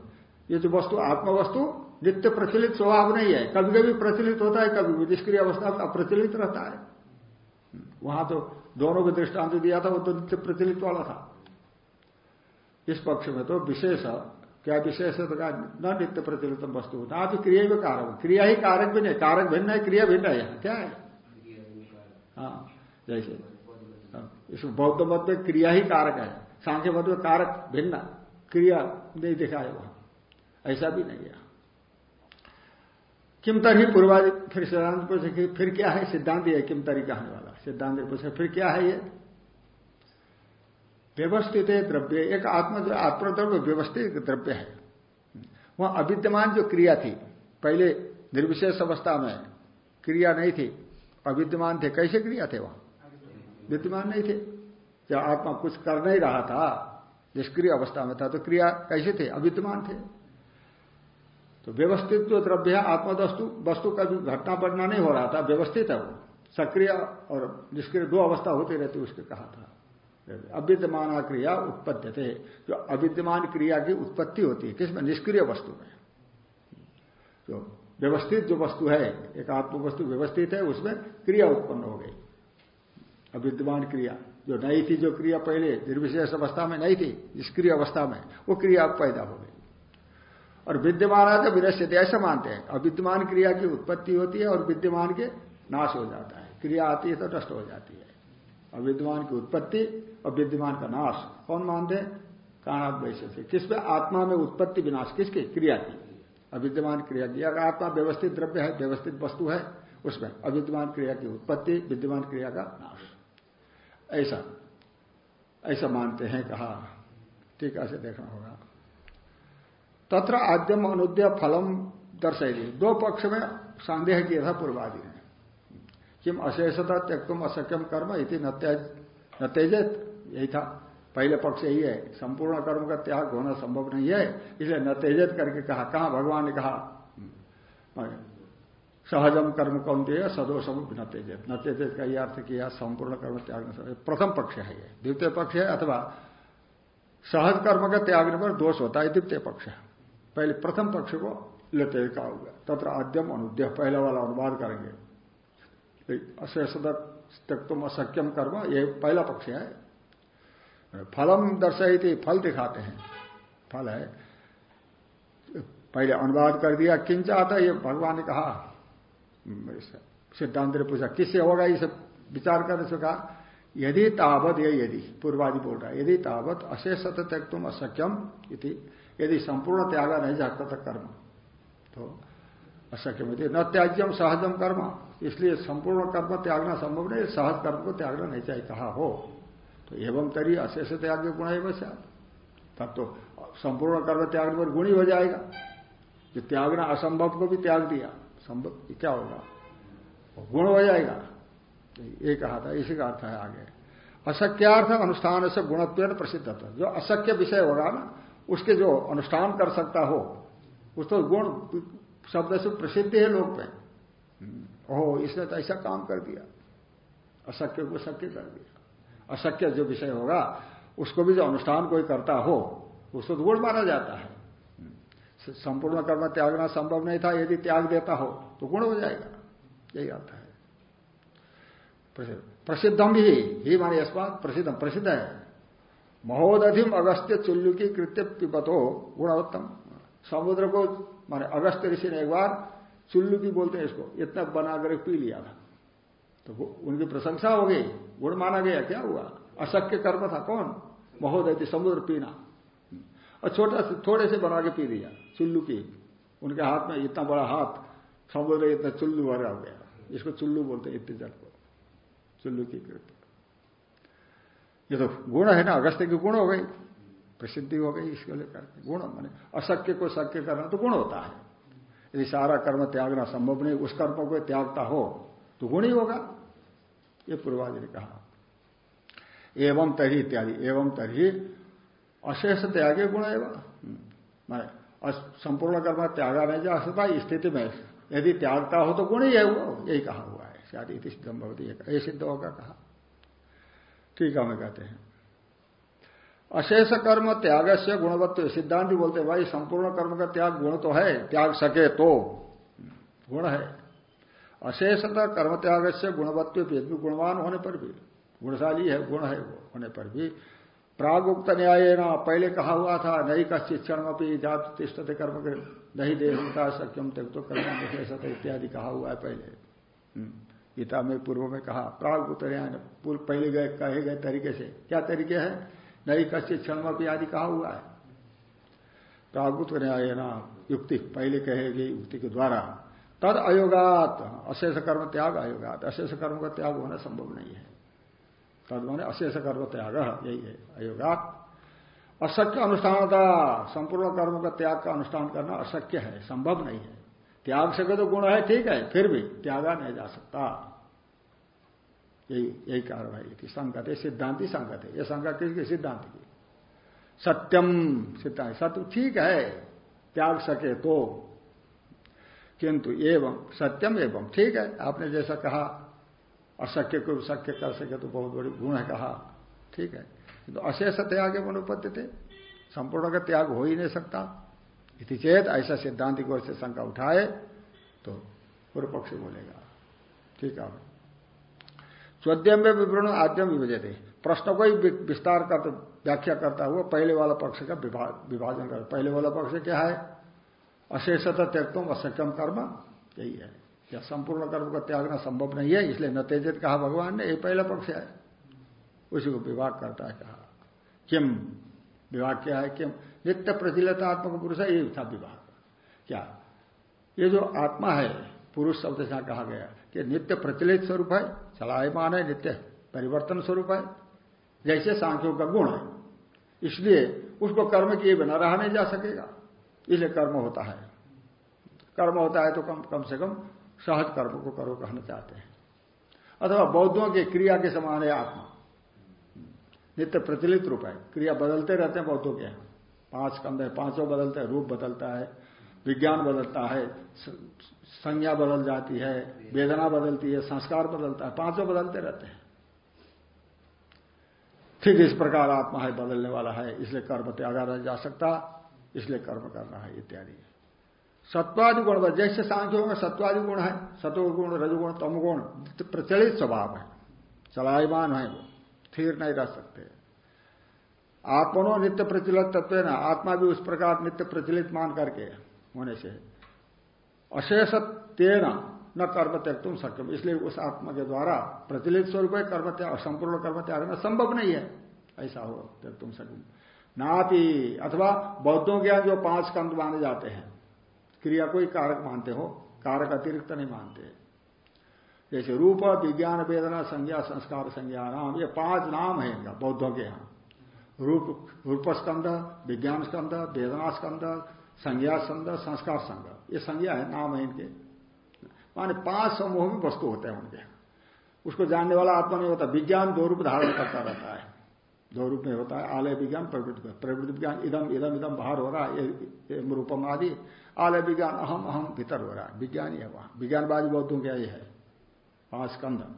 A: ये जो वस्तु आत्म वस्तु नित्य प्रचलित स्वभाव नहीं है। कभी कभी प्रचलित होता है कभी निष्क्रिय अवस्था में अप्रचलित रहता है। वहाँ तो दोनों को दृष्टांत दिया था, वो तो नित्य प्रचलित वाला था। इस पक्ष में तो विशेष क्या विशेष तो न नित्य प्रचलित वस्तु ना भी क्रिया भी कारक क्रिया ही कारक भी नहीं कारक भिन्न है क्रिया भिन्न है यहाँ। क्या है? हाँ जैसे हाँ, इस बौद्ध मत में क्रिया ही कारक है। सांख्य मत में कारक भिन्न क्रिया नहीं दिखाए वहाँ। ऐसा भी नहीं है। किम तरी पूर्वादि फिर सिद्धांत पूछे फिर क्या है? सिद्धांत है किम तरी कहने वाला। सिद्धांत पूछे फिर क्या है ये? व्यवस्थित द्रव्य, एक आत्मा जो आत्मद्रव्य व्यवस्थित द्रव्य है। वह अविद्यमान जो क्रिया थी, पहले निर्विशेष अवस्था में क्रिया नहीं थी, अविद्यमान थे। कैसे क्रिया थे वहाँ? विद्यमान नहीं थे। जब आत्मा कुछ कर नहीं रहा था, निष्क्रिय अवस्था में था तो क्रिया कैसे थे? अविद्यमान थे। तो व्यवस्थित जो द्रव्य है आत्मा वस्तु वस्तु का भी घटना बढ़ना नहीं हो रहा था, व्यवस्थित है वो। सक्रिय और निष्क्रिय दो अवस्था होती रहती, उसके कहा था। अविद्यमान क्रिया उत्पत्ति थे जो अविद्यमान क्रिया की उत्पत्ति होती है, किसमें? निष्क्रिय वस्तु में। जो व्यवस्थित जो वस्तु है एक आत्म वस्तु व्यवस्थित है, उसमें क्रिया उत्पन्न हो गई। अविद्यमान क्रिया, जो नई थी, जो क्रिया पहले, निर्विशेष अवस्था में नहीं थी, निष्क्रिय अवस्था में, वो क्रिया पैदा हो गई। और विद्यमान का विनश्यते, ऐसा मानते हैं। अविद्यमान क्रिया की उत्पत्ति होती है और विद्यमान के नाश हो जाता है। क्रिया आती है तो नष्ट हो जाती है। अविद्यमान की उत्पत्ति और विद्यमान का नाश। कौन मानते काणात वैसे से किस आत्मा में उत्पत्ति विनाश। किसकी? क्रिया की। अविद्यमान क्रिया की। अगर आत्मा व्यवस्थित द्रव्य है, व्यवस्थित वस्तु है, उसमें अविद्यमान क्रिया की उत्पत्ति, विद्यमान क्रिया का नाश। ऐसा। ऐसा मानते हैं, कहा। ठीक है देखना होगा। तत्र आद्यम अनुद्य फलम दर्शाई दो पक्ष में संदेह किया था पूर्वादि ने। किम अशेषता त्यक्तुम असक्यम कर्म इति न तेजत यही था। पहले पक्ष यही है। संपूर्ण कर्म का त्याग होना संभव नहीं है। इसलिए न तेजत करके कहा। कहा भगवान ने कहा? सहजम कर्म कौन दिया सदोषम न तेजत न तेजत का यह अर्थ किया संपूर्ण कर्म त्याग प्रथम पक्ष है ये। द्वितीय पक्ष है अथवा सहज कर्म का त्यागने पर दोष होता है द्वितीय पक्ष पहले प्रथम पक्ष को लेते कहा हुआ तत्र आद्यम अनुद्य पहले वाला अनुवाद करेंगे। तक तुम असक्यम कर्म, ये पहला पक्ष है। फलम दर्शाई थी फल दिखाते हैं। फल है। पहले अनुवाद कर दिया किंच आता ये भगवान ने कहा, सिद्धांत ने पूछा, किससे होगा ये सब विचार करने से कहा, यदि तावत, ये यदि, पूर्वादि बोल रहा है, यदि तावत अशेष त्यक तुम असक्यम यदि संपूर्ण त्यागा नहीं जाता था कर्म। तो असक्यम न त्याज्यम सहजम कर्म। इसलिए संपूर्ण कर्म त्यागना संभव नहीं, सहज कर्म को त्यागना नहीं चाहिए, कहा हो। तो एवं तरी अशेष त्याग गुण है तब तो संपूर्ण कर्म त्याग पर गुणी हो जाएगा। जो त्यागना असंभव को भी त्याग दिया, संभव क्या होगा? गुण हो जाएगा। ये कहा था, इसी का अर्थ है आगे। अशक्यार्थ अनुष्ठान से गुणत्व प्रसिद्ध था जो अशक्य विषय होगा ना, उसके जो अनुष्ठान कर सकता हो उस तो गुण शब्द से प्रसिद्ध है लोग पे ओहो इसने तो ऐसा काम कर दिया। अशक्य को शक्य कर दिया। अशक्य जो विषय होगा उसको भी जो अनुष्ठान कोई करता हो उसको तो गुण माना जाता है। संपूर्ण कर्म त्यागना संभव नहीं था यदि त्याग देता हो तो गुण हो जाएगा। यही आता है। प्रसिद्धम ही ही माने अस्मात प्रसिद्धम प्रसिद्ध है। महोदधिम अगस्त्य चुल्लु की कृत्य पिपतो गुणवत्तम समुद्र को माने अगस्त्य ऋषि ने एक बार चुल्लू की बोलते हैं इसको, इतना बनाकर पी लिया था। तो उनकी प्रशंसा हो गई, गुण माना गया, क्या हुआ? अशक्य कर्म था, कौन? महोदय समुद्र पीना। और छोटा से, थोड़े से बना के पी लिया, चुल्लू की। उनके हाथ में इतना बड़ा हाथ, समुद्र इतना चुल्लू भरा हो गया। इसको चुल्लू बोलते इतने जल को। चुल्लू की कृत ये तो गुण है ना, अगस्त की गुण हो गई प्रसिद्धि हो गई, इसको लेकर गुण माने अशक्य को शक्य करना तो गुण होता है। यदि सारा कर्म त्यागना संभव नहीं, उस कर्म को त्यागता हो तो गुण ही होगा। ये पूर्वाज ने कहा। एवं तरी इत्यादि, एवं तरी अशेष त्यागे गुण एवं। मैं संपूर्ण कर्म त्यागा नहीं जा सकता स्थिति में यदि त्यागता हो तो गुण ही है वो। यही कहा हुआ है। इति सिद्धम भवती। ये सिद्ध होगा कहा। ठीक है, हमें कहते हैं। अशेष कर्म त्याग से गुणवत्व सिद्धांत बोलते भाई संपूर्ण कर्म का त्याग गुण तो है त्याग सके तो। गुण है। अशेषता कर्म त्याग से गुणवत्व भी गुणवान होने पर भी गुणशाली है गुण है होने पर भी प्राग उक्त न्याय न पहले कहा हुआ था नहीं का शिक्षण में जात तिष्ठते कर्म के नहीं दे होता सक्यम तक तो कर्म विशेषता इत्यादि कहा हुआ है पहले। हम्म, गीता में पूर्व में कहा प्राग उक्त न्याय पहले गए कहे गए तरीके से। क्या तरीके है? नहीं का क्षण आदि कहा हुआ है। प्रागुत न्याय ना युक्ति पहले कहे गई युक्ति के द्वारा तद अयोगात, अशेष कर्म त्याग अयोगात। अशेष कर्म का त्याग होना संभव नहीं है। तद माने अशेष कर्म त्याग, यही है, अयोगात। अशक्य अनुष्ठान था संपूर्ण कर्म का त्याग का अनुष्ठान करना अशक्य है, संभव नहीं है। त्याग सके तो गुण है, ठीक है, फिर भी त्यागा नहीं जा सकता। यही यही कार्रवाई थी संगत है, सिद्धांति संगत है। यह संगत किसकी? सिद्धांत की। सत्यम सिद्धांत सत्य ठीक है, त्याग सके तो। किंतु एवं, सत्यम एवं ठीक है। आपने जैसा कहा अशक्य को शक्य कर सके तो बहुत बड़ी गुण है कहा। ठीक है। किंतु अशेष त्याग अनुपत्ति थे। संपूर्ण का त्याग हो ही नहीं सकता। इति चेत, ऐसा सिद्धांत की ओर से शंका उठाए तो पूर्व पक्ष बोलेगा। ठीक है। चौद्यम में विवरण आद्यम विभजते। प्रश्न को ही विस्तार कर व्याख्या करता हुआ पहले वाला पक्ष का विभाजन कर। पहले वाला पक्ष क्या है? अशेषता त्यक्तम असक्यम कर्म। यही है। या संपूर्ण कर्म का त्यागना संभव नहीं है, इसलिए न तेजित कहा भगवान ने, ये पहला पक्ष है। उसी को विभाग करता है कहा। किम? विभाग क्या है? किम? नित्य प्रचलितात्मक पुरुष है, ये था विभाग। क्या? ये जो आत्मा है पुरुष शब्द से कहा गया कि नित्य प्रचलित स्वरूप है, चलायमान है, नित्य परिवर्तन स्वरूप है। जैसे सांख्यों का गुण है, इसलिए उसको कर्म किए बिना रहा नहीं जा सकेगा, इसलिए कर्म होता है। कर्म होता है तो कम कम से कम सहज कर्म को करो कहना चाहते हैं। अथवा बौद्धों के क्रिया के समान है आत्मा। नित्य प्रचलित रूप है, क्रिया बदलते रहते हैं बौद्धों के पाँच कंध है, पाँचों बदलते हैं, रूप बदलता है, विज्ञान बदलता है संज्ञा बदल जाती है, वेदना बदलती है, संस्कार बदलता है, पाँचों बदलते रहते हैं। ठीक इस प्रकार आत्मा है, बदलने वाला है, इसलिए कर्म त्यागा रह जा सकता, इसलिए कर्म करना है, इत्यादि। सत्वादि गुण जैसे सांख्यों में सत्वादि गुण है, सतोगुण, रजगुण, तमगुण, प्रचलित स्वभाव है, चलायमान है वो, स्थिर नहीं रह सकते। आत्मनो नित्य प्रचलित तत्व ना, आत्मा भी उस प्रकार नित्य प्रचलित मान करके होने से। अशेष तेना न कर्म त्याग तुम सक्यम इसलिए उस आत्मा के द्वारा प्रचलित स्वरूप कर्म त्याग, संपूर्ण कर्म त्यागना संभव नहीं है। ऐसा हो त्याग तुम सक्यम नापी, अथवा बौद्धों के यहाँ जो पाँच कंद माने जाते हैं, क्रिया को ही कारक मानते हो, कारक अतिरिक्त नहीं मानते। जैसे रूप, विज्ञान, वेदना, संज्ञा, संस्कार, संज्ञा, नाम, ये पाँच नाम है इनका बौद्धों के यहाँ। रूप रूप स्कंद विज्ञान स्कंध वेदना स्कंद संज्ञा संग संस्कार संग ये संज्ञा है, नाम है इनके। माने पाँच समूह में वस्तु होते हैं उनके। उसको जानने वाला आत्मा नहीं होता, विज्ञान दो रूप धारण करता रहता है। दो रूप में होता है, आलय विज्ञान, प्रवृत्ति प्रवृत्ति विज्ञान, इदम इदम इदम, बाहर हो रहा है रूपम आदि। आलय विज्ञान, अहम अहम, भीतर हो रहा है। विज्ञान ही है वहाँ। विज्ञानवादी बौद्धों क्या ये है। पाँच स्कंध।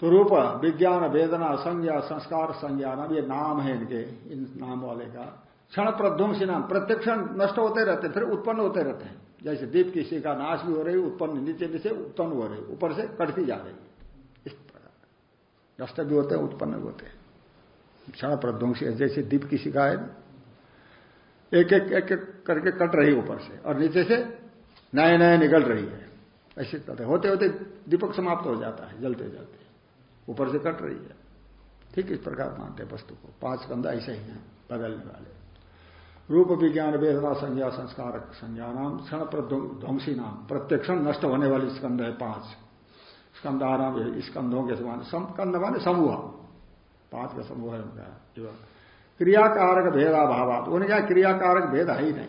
A: तो रूप, विज्ञान, वेदना, संज्ञा, संस्कार, संज्ञान ये नाम है इनके, इन नाम वाले का। क्षण प्रध्वंसी नाम प्रत्यक्षण नष्ट होते रहते, फिर उत्पन्न होते रहते हैं। जैसे दीप किसी का नाश भी हो रही, उत्पन्न नीचे नीचे उत्पन्न हो रही, ऊपर से कटती जा रही। इस प्रकार नष्ट भी होते हैं, उत्पन्न भी होते हैं। क्षण प्रध्वंसी जैसे दीप किसी का है, एक एक एक एक करके कट रही ऊपर से, और नीचे से नए नए निकल रही है। ऐसे करते, होते होते दीपक समाप्त हो जाता है, जलते जलते। ऊपर से कट रही है। ठीक इस प्रकार मानते वस्तु को। पाँच कंधा ऐसे ही है बदलने वाले। रूप विज्ञान वेदना संज्ञा संस्कार संज्ञा नाम क्षण ध्वंसी नाम प्रत्यक्षण नष्ट होने वाली स्कंद है पाँच स्कंदाराम स्कंधों के समान स्कंद माने समूह। पाँच का समूह है उनका क्रियाकारक भेदाभाव उनका क्रियाकारक भेद है ही नहीं।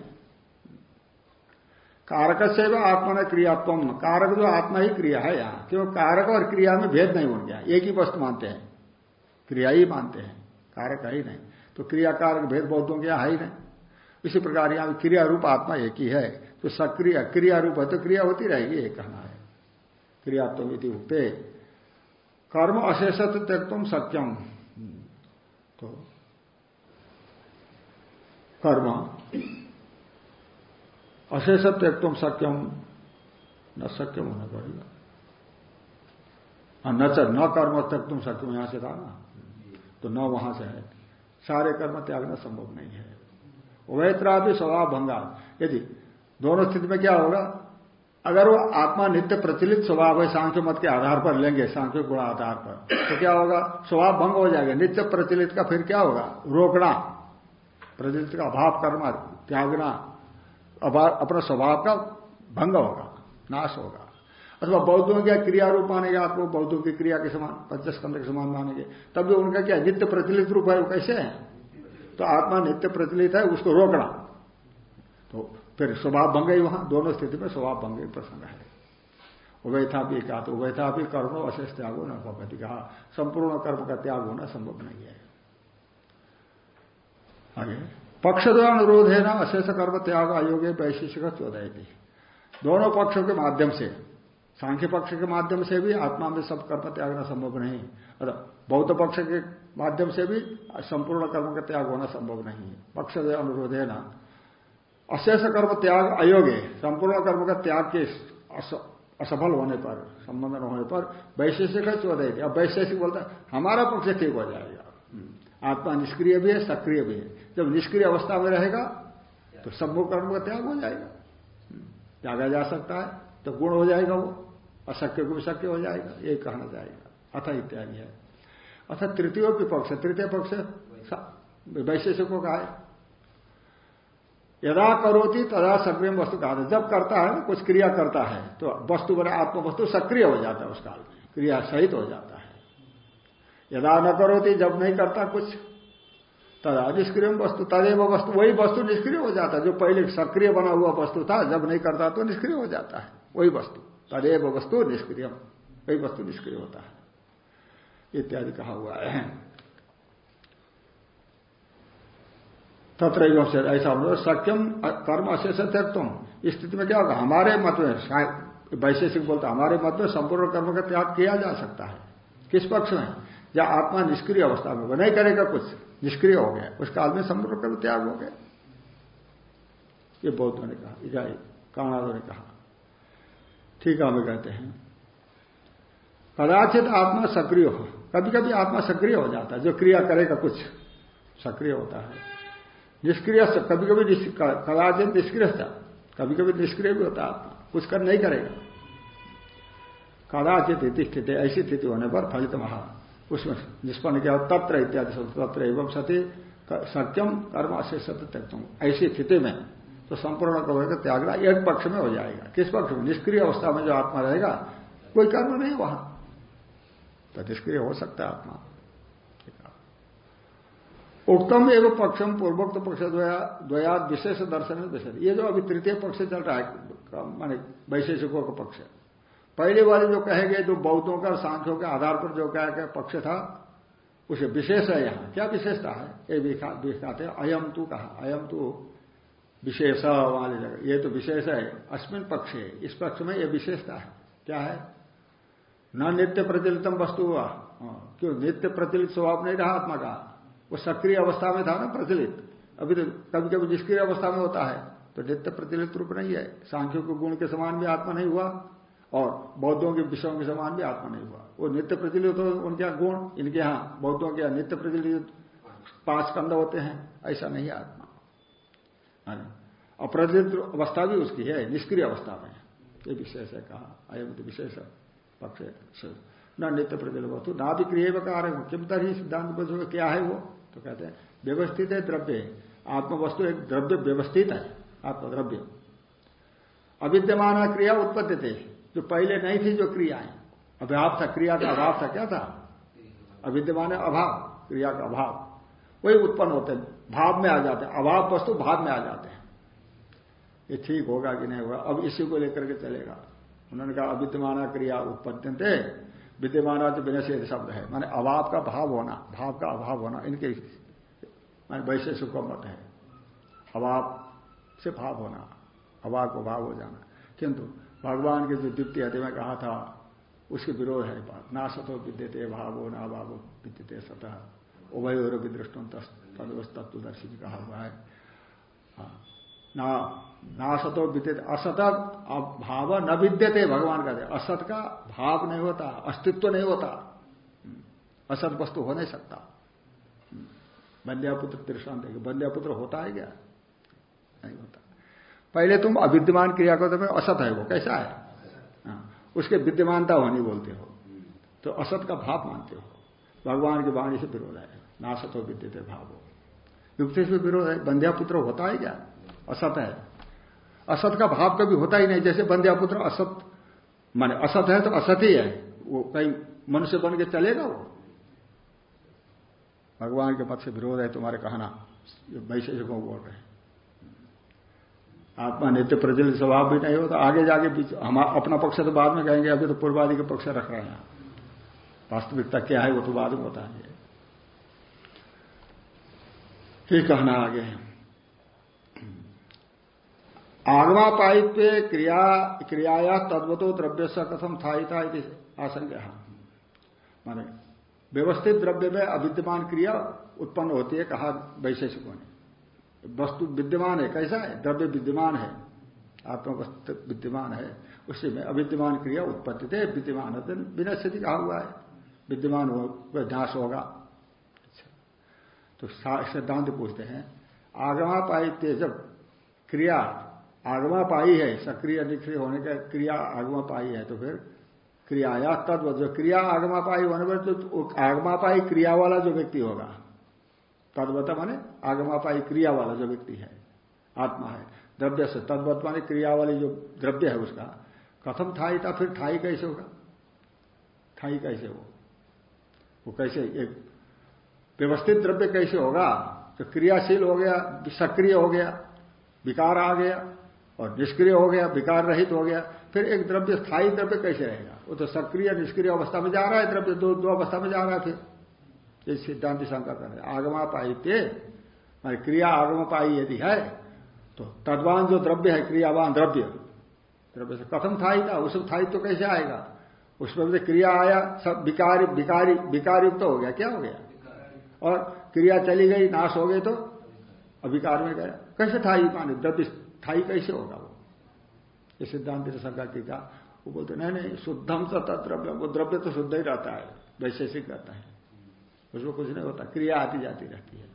A: कारक से भी आत्मा ने क्रियात्म कारक जो आत्मा ही क्रिया है यहाँ, क्यों कारक और क्रिया में भेद नहीं उनके एक ही वस्तु मानते हैं। क्रिया ही मानते हैं। कारक है ही नहीं। तो क्रियाकारक भेद बौद्धों के यहाँ है ही नहीं। इसी प्रकार यहाँ क्रिया रूप आत्मा एक ही है। तो सक्रिय क्रिया रूप है तो क्रिया होती रहेगी ये कहना है। क्रियात्म इति उक्ते। कर्म अशेषत त्यक्तुम सत्यम। तो कर्म अशेषत त्यक्तुम सक्यम न सक्यम होना पड़ेगा न न कर्म त्यक्तुम सक्यम यहाँ से था ना? तो न वहाँ से है। सारे कर्म त्यागना संभव नहीं है। उभयत्रा भी स्वभाव भंगा यदि दोनों स्थिति में क्या होगा? अगर वो आत्मा नित्य प्रचलित स्वभाव है, सांख्य मत के आधार पर लेंगे, सांख्य गुण आधार पर तो क्या होगा? स्वभाव भंग हो जाएगा। नित्य प्रचलित का फिर क्या होगा? रोकना। प्रचलित का अभाव करना त्यागना अपना स्वभाव का भंग होगा, नाश होगा। अथवा बौद्धों क्या क्रिया रूप मानेंगे आपको बौद्धों की क्रिया के समान, पंचस्कंद के समान मानेंगे। तब भी उनका क्या नित्य प्रचलित रूप है, वो कैसे है? तो आत्मा नित्य प्रचलित है, उसको रोकना। तो फिर स्वभाव भंग ही वहाँ, दोनों स्थिति में स्वभाव भंग प्रसंग है। उभयथा भी कहा तो उभयथा भी कर्म, अशेष त्याग न भगवती कहा, संपूर्ण कर्म का त्याग होना संभव नहीं है। आगे पक्ष द्वारा अनुरोध है ना अशेष कर्म त्याग अयोग्य वैशिष्ट चौदह थी दोनों पक्षों के माध्यम से सांख्य पक्ष के माध्यम से भी आत्मा में सब कर्म त्यागना संभव नहीं। और बौद्ध पक्ष के माध्यम से भी संपूर्ण कर्म का त्याग होना संभव नहीं है। पक्ष अनुरोध है ना। अशेष कर्म त्याग अयोग्य संपूर्ण कर्म का त्याग के असफल होने पर, संबंध न होने पर वैशेषिक चौदह अब वैशेषिक बोलता है, हमारा पक्ष ठीक हो जाएगा। हम्म। आत्मा निष्क्रिय भी है, सक्रिय भी है। जब निष्क्रिय अवस्था में रहेगा तो सम्भव कर्म का त्याग हो जाएगा। हम्म। त्यागा जा सकता है तो गुण हो जाएगा वो। अशक्य को भी शक्य हो जाएगा, ये कहना जाएगा। अथ इत्यादि है। अथ तृतीय पक्ष तृतीय पक्ष वैशेषिकों का है। यदा करोती तदा सक्रिय वस्तु कहा जब करता है, कुछ क्रिया करता है तो वस्तु बने आत्म वस्तु सक्रिय हो जाता है उस काल। में क्रिया सहित हो जाता है। यदा न करोती, जब नहीं करता कुछ, तदा निष्क्रिय वस्तु। तदेव वस्तु, वही वस्तु निष्क्रिय हो जाता है। जो पहले सक्रिय बना हुआ वस्तु था, जब नहीं करता तो निष्क्रिय हो जाता है। वही वस्तु। तदेव वस्तु निष्क्रिय वही वस्तु निष्क्रिय होता है। इत्यादि कहा हुआ है। तत्र ऐसा हो सक्यम कर्म अशेष त्यक्तम स्थिति में क्या होगा? हमारे मत में वैशेषिक बोलता हमारे मत में संपूर्ण कर्म का त्याग किया जा सकता है। किस पक्ष में? या आत्मा निष्क्रिय अवस्था में वो नहीं करेगा कुछ। निष्क्रिय हो गया। उस काल में संपूर्ण कर्म त्याग हो गया। ये बौद्धों ने कहा काणादों ने कहा ठीक है, हमें कहते हैं। कदाचित आत्मा सक्रिय हो। कभी कभी आत्मा सक्रिय हो जाता है। जो क्रिया करेगा, कुछ सक्रिय होता है। निष्क्रिय कभी कभी कदाचित निष्क्रिय कभी कभी निष्क्रिय भी होता आत्मा। कुछ कर नहीं करेगा। कदाचित स्थिति, ऐसी स्थिति होने पर फलित महा उसमें निष्पन्न किया, तत्र इत्यादि तत्र एवं सती सत्यम कर्म सत्य ऐसी स्थिति में तो संपूर्ण कर्म का त्यागना एक पक्ष में हो जाएगा। किस पक्ष में? निष्क्रिय अवस्था में जो आत्मा रहेगा, कोई कर्म नहीं वहाँ। तो निष्क्रिय हो सकता है आत्मा। उत्तम एवं पक्षम पूर्वोक्त पक्ष द्वया विशेष दर्शन विशेष ये जो अभी तृतीय पक्ष चल रहा है, माने वैशेषिकों का पक्ष पहले वाले जो कहे गए, जो बौद्धों का, सांख्यों के आधार पर जो कहा गया पक्ष था, उसे विशेष है यहाँ। क्या विशेषता है? ये दिखाते अयम तू कहा। अयम तू विशेष वाली जगह। ये तो विशेष है अस्मिन पक्ष है इस पक्ष में ये विशेषता है। क्या है? न नित्य प्रचलितम वस्तु हुआ। हाँ, क्यों? नित्य प्रचलित स्वभाव नहीं रहा आत्मा का। वो सक्रिय अवस्था में था ना प्रचलित। अभी तो कभी कभी निष्क्रिय अवस्था में होता है तो नित्य प्रचलित रूप नहीं है। सांख्यों के गुण के समान भी आत्मा नहीं हुआ और बौद्धों के विषयों के समान भी आत्मा नहीं हुआ। वो नित्य प्रचलित हो उनके यहाँ गुण इनके यहाँ बौद्धों के यहाँ नित्य प्रचलित पाँच कंद होते हैं ऐसा नहीं है आत्मा। अप्रचलित अवस्था भी उसकी है, निष्क्रिय अवस्था में ये विशेष है कहा। अयम तो विशेष पक्ष न नित्य प्रचलित वस्तु, ना भी क्रिय कार्य। किम तरह सिद्धांत क्या है वो? तो कहते हैं, व्यवस्थित है द्रव्य। आत्मवस्तु एक द्रव्य व्यवस्थित है, आत्मद्रव्य। अविद्यमान क्रिया उत्पत्ति थे। जो पहले नहीं थी, जो क्रियाएँ अभाव था, क्रिया का अभाव था, क्या था? अविद्यमान अभाव। क्रिया का अभाव। वही उत्पन्न होते हैं, भाव में आ जाते हैं। अभाव वस्तु, भाव में आ जाते हैं। ये ठीक होगा कि नहीं होगा, अब इसी को लेकर के चलेगा। उन्होंने कहा अविद्यमान क्रिया उत्पत्ति थे विद्यमान तो विनशेद शब्द है। माने अभाव का भाव होना, भाव का अभाव होना, इनके माने वैशेषिक का मत है। अभाव से भाव होना, अभाव को भाव हो जाना। किंतु भगवान के जो द्वितीय अध्याय में कहा था, उसके विरोध है बात। ना सतो विद्यते भावो, ना भावो विद्यते सतह उभय और विदृष्टों तत्वदर्शी कहा हुआ है। हाँ। ना नासतो विद्यते असत भाव न विद्यते भगवान का असत का भाव नहीं होता अस्तित्व नहीं होता। असत वस्तु हो नहीं सकता। बंध्यापुत्र त्रिशांत देखिए बंध्यापुत्र होता है क्या? नहीं होता। पहले तुम अविद्यमान क्रिया को तो असत है वो कैसा है? हाँ, उसके विद्यमानता होनी बोलते हो। तो असत का भाव मानते हो। भगवान की वाणी से विरोध है। नासत हो विद्यते भाव। हो युक्ति से विरोध है बंध्यापुत्र होता है क्या? असत है। असत का भाव कभी होता ही नहीं। जैसे बंध्या पुत्र असत, माने असत है तो असत ही है। वो कहीं मनुष्य बन के चलेगा वो? भगवान के पद से विरोध है तुम्हारे कहना। वैशेषिकों बोल रहे आत्मा नित्य प्रचलित स्वभाव भी नहीं होता। आगे जाके हम अपना पक्ष तो बाद में कहेंगे, अभी तो पूर्वादि के पक्ष रख रहे हैं। वास्तविकता क्या है वो तो बाद में बताएँगे। ठीक कहना आगे है। आगमापायित्व क्रिया, क्रियाया तद्वतो द्रव्य से कथम था आशंका। माने व्यवस्थित द्रव्य में अविद्यमान क्रिया उत्पन्न होती है, कहा वैशेषिकों ने। वस्तु विद्यमान है, कैसा है? द्रव्य विद्यमान है आत्मा वस्तु विद्यमान है, उसी में अविद्यमान क्रिया उत्पत्ति थे, विद्यमान बिना स्थिति कहा हुआ है। विद्यमान हो नाश होगा। अच्छा। तो सिद्धांत पूछते हैं आगमा पाई जब क्रिया आगमा पाई है, सक्रिय निष्क्रिय होने का क्रिया आगमा पाई है तो फिर क्रिया या तत्व, जो क्रिया आगमा पाई होने पर तो आगमा पाई क्रिया वाला जो व्यक्ति होगा। तद्वत माने आगमा पाई क्रिया वाला जो व्यक्ति है, आत्मा है। द्रव्य से तद्वत माने क्रिया वाली जो द्रव्य है उसका। कथम ठाई था, फिर ठाई कैसे होगा? ठाई कैसे हो वो कैसे एक व्यवस्थित द्रव्य कैसे होगा? तो क्रियाशील हो गया, सक्रिय हो गया, विकार आ गया। और निष्क्रिय हो गया, विकार रहित हो गया, फिर एक द्रव्य स्थायी द्रव्य कैसे रहेगा? वो तो सक्रिय, निष्क्रिय अवस्था में जा रहा है द्रव्य, दो दो अवस्था में जा रहा है फिर। ये सिद्धांत शंका कर रहे आगमा पाई मान क्रिया आगम पाई यदि है तो तद्वान जो द्रव्य है, क्रियावान द्रव्य द्रव्य से कथम था था, उसमें था तो कैसे आएगा? उसमें से क्रिया आया, सब विकारी विकारी विकार युक्त हो गया, क्या हो गया? और क्रिया चली गई, नाश हो गई तो अभिकार में गया। कैसे था ही माने? द्रव्य स्थायी कैसे होगा वो? ये सिद्धांत शंका की था। वो बोलते, नहीं नहीं, शुद्धम सा द्रव्य वो द्रव्य तो शुद्ध ही रहता है वैशेषिक रहता है। उसमें कुछ नहीं होता, क्रिया आती जाती रहती है।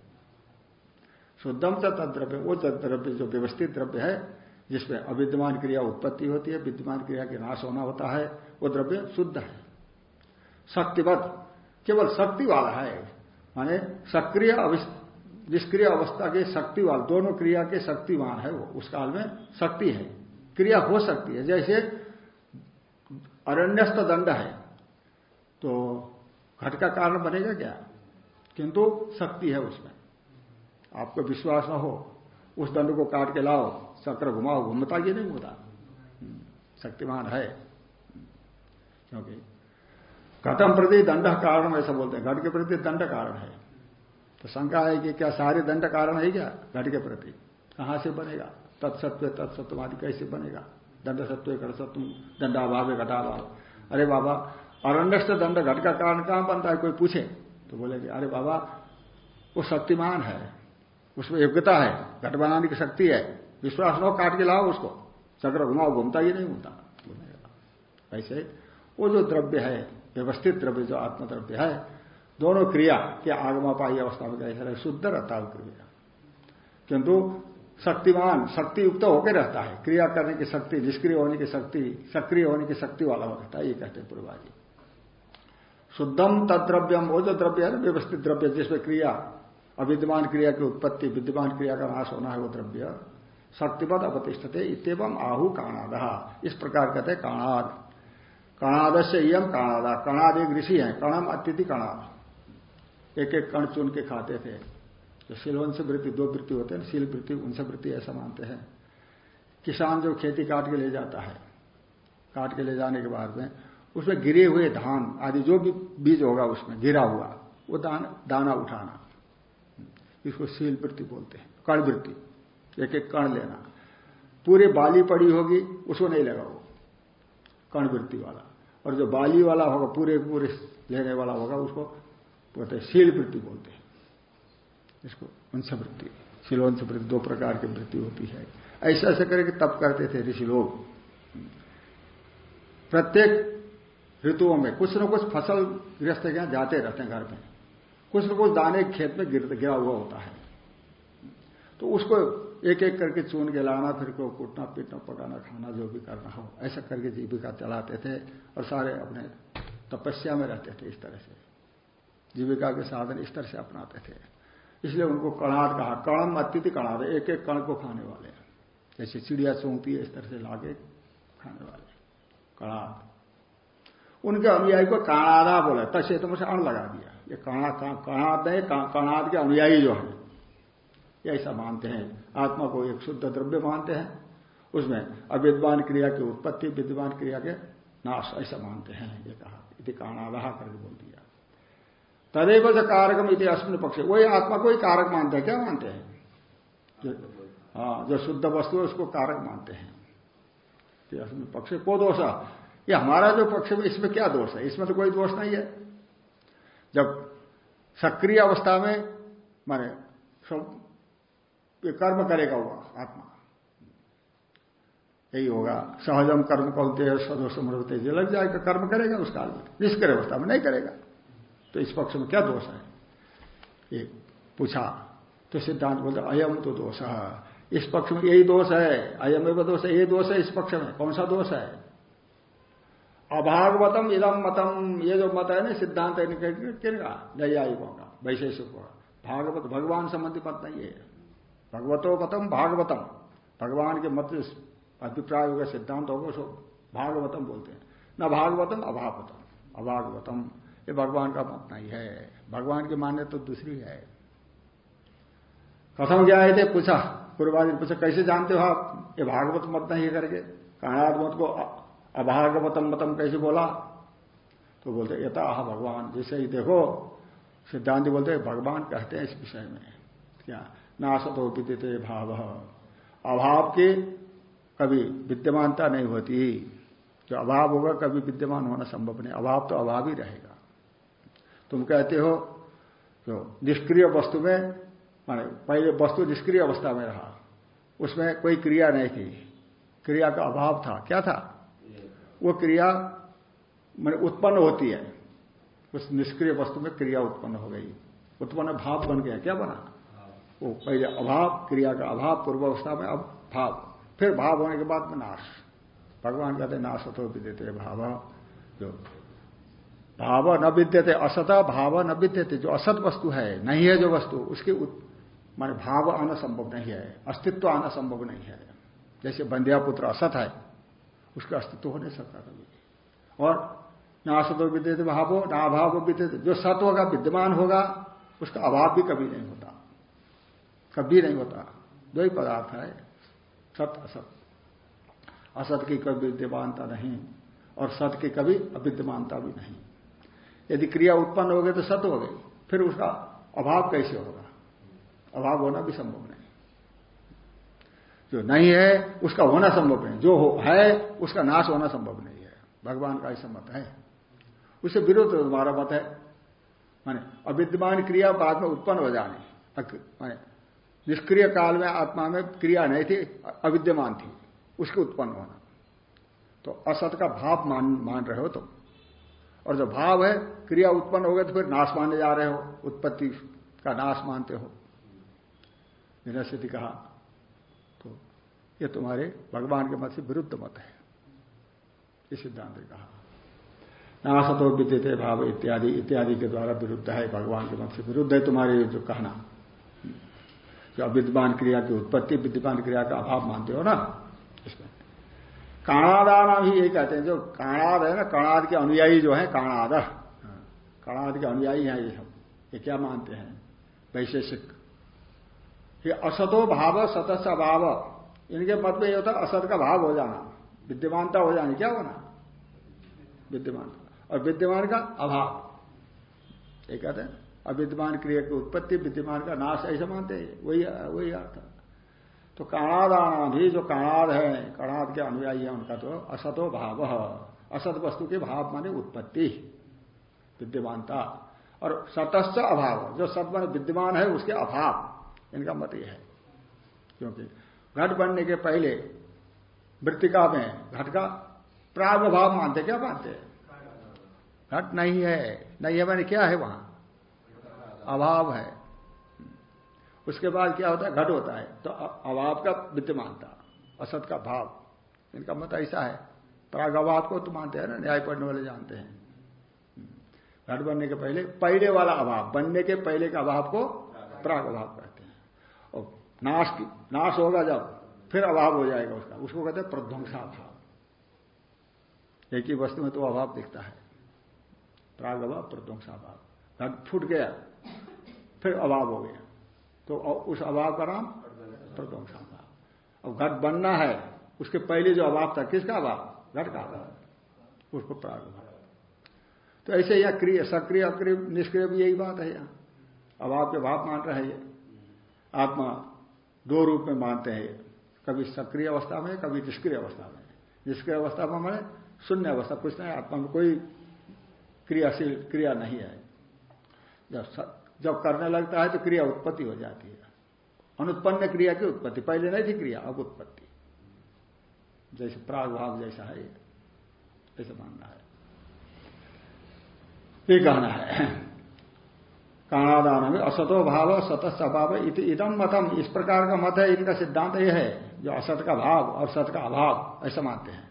A: शुद्धम सा तद्रव्य वो द्रव्य जो व्यवस्थित द्रव्य है, जिसमें अविद्यमान क्रिया उत्पत्ति होती है, विद्यमान क्रिया के नाश होना होता है, वो द्रव्य शुद्ध है। शक्तिवत, केवल शक्ति वाला है, माने सक्रिय निष्क्रिय अवस्था के शक्तिवान दोनों क्रिया के शक्तिवान है वो उस काल में शक्ति है। क्रिया हो सकती है जैसे अरण्यस्त दंड है तो घट का कारण बनेगा क्या? किंतु शक्ति है उसमें। आपको विश्वास न हो उस दंड को काट के लाओ चक्र घुमाओ घूमता ये नहीं होता हम्म, शक्तिमान है। क्योंकि घटम प्रति दंड कारण ऐसा बोलते हैं। घट के प्रति दंड कारण है। तो शंका है कि क्या सारे दंड कारण है क्या? घट के प्रति। कहाँ से बनेगा? तत्सत्व तत्सत्व आदि कैसे बनेगा? दंड सत्व घट सत्व, दंडाभाव, घटाभाव। अरे बाबा, अरण्यस्थ दंड घट का कारण कहाँ बनता है? कोई पूछे? तो बोलेगे, अरे बाबा, वो शक्तिमान है। उसमें योग्यता है। घट बनाने की शक्ति है। विश्वास न काट के लाओ उसको। चक्र घुमाओ, घूमता ही नहीं घूमता। ऐसे, वो जो द्रव्य है, व्यवस्थित द्रव्य, जो आत्मद्रव्य है दोनों क्रिया के आगमापाई अवस्था में कैसे रहे शुद्ध रहता है क्रिया। किंतु शक्तिमान शक्ति युक्त होकर रहता है। क्रिया करने की शक्ति, निष्क्रिय होने की शक्ति, सक्रिय होने की शक्ति वाला हो रहता है, ये कहते हैं पूर्वाजी। शुद्धम तद्रव्यम वो जो द्रव्य है व्यवस्थित द्रव्य, जिसमें क्रिया, अविद्यमान क्रिया की उत्पत्ति, विद्यमान क्रिया का नाश होना है वो द्रव्य। शक्तिपद अपतिष्ठते इतम आहु काणाद। इस प्रकार कहते हैं काणाद। कणाद से यम कणादा। कणाद एक ऋषि है, कणम अतिथि कणाद। एक एक कण चुन के खाते थे। जो से वृत्ति दो वृत्ति होते हैं सील वृत्ति उनसे वृत्ति ऐसा मानते हैं। किसान जो खेती काट के ले जाता है काट के ले जाने के बाद में उसमें गिरे हुए धान आदि जो भी बीज होगा उसमें गिरा हुआ वो दान, दाना उठाना। इसको सील वृत्ति बोलते हैं कण वृत्ति। एक एक कण लेना। पूरे बाली पड़ी होगी उसको नहीं लगा वो कण वृत्ति वाला। और जो बाली वाला होगा पूरे पूरे लेने वाला होगा उसको बोलते हैं, शील वृत्ति बोलते हैं। इसको वंश वृत्ति शीलवंश वृत्ति दो प्रकार की वृत्ति होती है। ऐसा ऐसा करके तप करते थे ऋषि लोग। प्रत्येक ऋतुओं में कुछ न कुछ फ़सल गृहस्थ के यहाँ जाते रहते हैं घर में कुछ न कुछ दाने खेत में गिर, गिरा हुआ होता है। तो उसको एक एक करके चुन के लाना, फिर को कूटना, पीटना, पकाना, खाना, जो भी करना हो, ऐसा करके जीविका चलाते थे और सारे अपने तपस्या में रहते थे इस तरह से। जीविका के साधन इस तरह से अपनाते थे। इसलिए उनको कणाद कहा, कणम अतिथि कणाद एक एक कण को खाने वाले जैसे चिड़िया चौंकती है, इस तरह से लाके खाने वाले कणाद। उनके अनुयायी को काणादा बोला, तसे तो मुझे अण लगा दिया। ये कणाद नहीं कणाद के अनुयायी जो है। ऐसा मानते हैं। आत्मा को एक शुद्ध द्रव्य मानते हैं। उसमें अविद्वान क्रिया की उत्पत्ति विद्यमान क्रिया के नाश, ऐसा मानते हैं। ये कहा, इति काणादाह करके बोल दिया। तदेव जो कारकम इति अस्मिन पक्ष। वही आत्मा को ही कारक मानते हैं। क्या मानते हैं? जो हाँ जो शुद्ध वस्तु है, उसको कारक मानते हैं। अस्मिन पक्ष। को दोष ये हमारा जो पक्ष में इसमें क्या दोष है? इसमें तो कोई दोष नहीं है। जब सक्रिय अवस्था में, माने ये कर्म करेगा वो आत्मा। यही होगा। सहजम कर्म कौते सदोष मृत जो लग जाएगा। कर्म करेगा उस काल में निष्क्रिय अवस्था में नहीं करेगा। तो इस पक्ष में क्या दोष है? ये पूछा तो सिद्धांत बोलते, अयम तो दोष है। इस पक्ष में यही दोष है। अयम एवं दोष है, यही दोष है इस पक्ष में। कौन सा दोष है? अभागवतम इदम मतम ये जो मत है ना, सिद्धांत है किनका न्यायिकों का? वैशेषिकों का? भागवत, भगवान संबंधी मत नहीं है। भगवतो मतम भागवतम। भगवान के मत अभिप्राय होगा सिद्धांत होगा उसको भागवतम बोलते हैं। न भागवतम, अभागवतम। अभागवतम। ये भगवान का मत नहीं है। भगवान की मान्य तो दूसरी है। कथम क्या आए थे पूछा पूर्वाजी पूछा, कैसे जानते हो आप? ये भागवत मत नहीं करके। काणाद मत को अभागवतम मतम कैसे बोला? तो बोलते, यथा आह भगवान, जिसे ही देखो, सिद्धांत बोलते, भगवान कहते हैं इस विषय में। क्या? नाशतो विद्यते भाव। अभाव की कभी विद्यमानता नहीं होती। जो अभाव होगा, कभी विद्यमान होना संभव नहीं। अभाव तो अभाव ही रहेगा। तुम कहते हो, जो निष्क्रिय वस्तु में, माने पहले वस्तु निष्क्रिय अवस्था में रहा। उसमें कोई क्रिया नहीं थी। क्रिया का अभाव था। क्या था? वो क्रिया, मैंने उत्पन्न होती है। उस निष्क्रिय वस्तु में क्रिया उत्पन्न हो गई। उत्पन्न भाव बन गया। क्या बना? वो पहले अभाव, क्रिया का अभाव, पूर्व अवस्था में अब भाव। फिर भाव होने के बाद में नाश। भगवान कहते नाश तो देते भाव। जो भाव न विद्यते, असत भाव न विद्यते, जो असत वस्तु है, नहीं है जो वस्तु, उसके माने भाव आना संभव नहीं है, अस्तित्व आना संभव नहीं है। जैसे बंध्या पुत्र असत है, उसका अस्तित्व हो नहीं सकता कभी और न असतो विद्यते भावो, न अभाव विद्यते, जो सत्व होगा, विद्यमान होगा, उसका अभाव भी कभी नहीं होता। कभी नहीं होता। दो ही पदार्थ है, सत, असत। असत की कभी विद्यमानता नहीं, और सत की कभी अविद्यमानता भी नहीं। यदि क्रिया उत्पन्न हो गई तो सत हो गई, फिर उसका अभाव कैसे होगा? अभाव होना भी संभव नहीं। जो नहीं है, उसका होना संभव नहीं। जो हो, है, उसका नाश होना संभव नहीं है। भगवान का ऐसा मत है। उससे विरुद्ध तुम्हारा मत है। माने अविद्यमान क्रिया बाद में उत्पन्न हो जाने माने निष्क्रिय काल में आत्मा में क्रिया नहीं थी, अविद्यमान थी, उसके उत्पन्न होना। तो असत का भाव मान मान रहे हो तो और जो भाव है, क्रिया उत्पन्न हो गए तो फिर नाश माने जा रहे हो, उत्पत्ति का नाश मानते हो। विनस्थिति कहा तो ये तुम्हारे भगवान के मत से विरुद्ध मत है। ये सिद्धांत ने कहा। नाश नाशतो विद्यते भाव इत्यादि इत्यादि के द्वारा विरुद्ध है, भगवान के मत से विरुद्ध है तुम्हारे जो कहना। जो अविद्यमान क्रिया की उत्पत्ति, विद्यमान क्रिया का अभाव मानते हो ना? काणादाना भी यही कहते हैं। जो काणाद है ना कणाद के अनुयायी जो है काणाद। कणाद के अनुयायी हैं ये सब। ये क्या मानते हैं? वैशेषिक। ये असतो भाव सतस अभाव। इनके मत में ये होता है असत का भाव हो जाना। विद्यमानता हो जानी। क्या होना? विद्यमान। और विद्यमान का अभाव। ये कहते हैं अविद्यमान क्रिया की उत्पत्ति विद्यमान का नाश ऐसा मानते हैं। वही वही अर्थ। तो काणादाना भी जो काणाद है, काणाद के अनुयायी है उनका तो असतो भाव। असत वस्तु के भाव माने उत्पत्ति, विद्यमानता। और सतस्थ अभाव, जो सत मन विद्यमान है, उसके अभाव। इनका मत यह है। क्योंकि घट बनने के पहले मृतिका में घट का प्राग भाव मानते, क्या मानते? घट नहीं है। नहीं है मैंने क्या है वहाँ? अभाव है। उसके बाद क्या होता है? घट होता है। तो अभाव का विद्यमानता असत का भाव। इनका मत ऐसा है। प्राग अभाव को तो मानते हैं ना, न्याय पढ़ने वाले जानते हैं। घट बनने के पहले पहले वाला अभाव, बनने के पहले के अभाव को प्राग अभाव कहते हैं। और नाश की, नाश होगा जब, फिर अभाव हो जाएगा उसका। उसको कहते हैं प्रध्वंसा भाव एक ही वस्तु में तो अभाव दिखता है। प्राग अभाव प्रध्वंसा भाव घट फूट गया, फिर अभाव हो गया। तो उस अभाव का नाम प्रध्वंसा अब घट बनना है, उसके पहले जो अभाव था, किसका अभाव? घट का अभाव। उसको प्राग तो ऐसे यह क्रिय, सक्रिय, अक्रिय, निष्क्रिय भी यही बात है यहाँ। अभाव के भाव मान रहे हैं आत्मा दो रूप में मानते हैं कभी सक्रिय अवस्था में, कभी निष्क्रिय अवस्था में। निष्क्रिय अवस्था में मैंने शून्य अवस्था, कुछ नहीं, आत्मा में कोई क्रियाशील, क्रिया नहीं है। जब जब करने लगता है तो क्रिया उत्पत्ति हो जाती है। अनुत्पन्न क्रिया की उत्पत्ति। पहले नहीं थी क्रिया, अब उत्पत्ति। जैसे प्राग भाव जैसा है, ऐसा मानना है। ये कहना है काणादान में, असतो भाव सतस अभाव इदम मतम इस प्रकार का मत है, इनका सिद्धांत यह है, जो असत का भाव और सत का अभाव, ऐसा मानते हैं।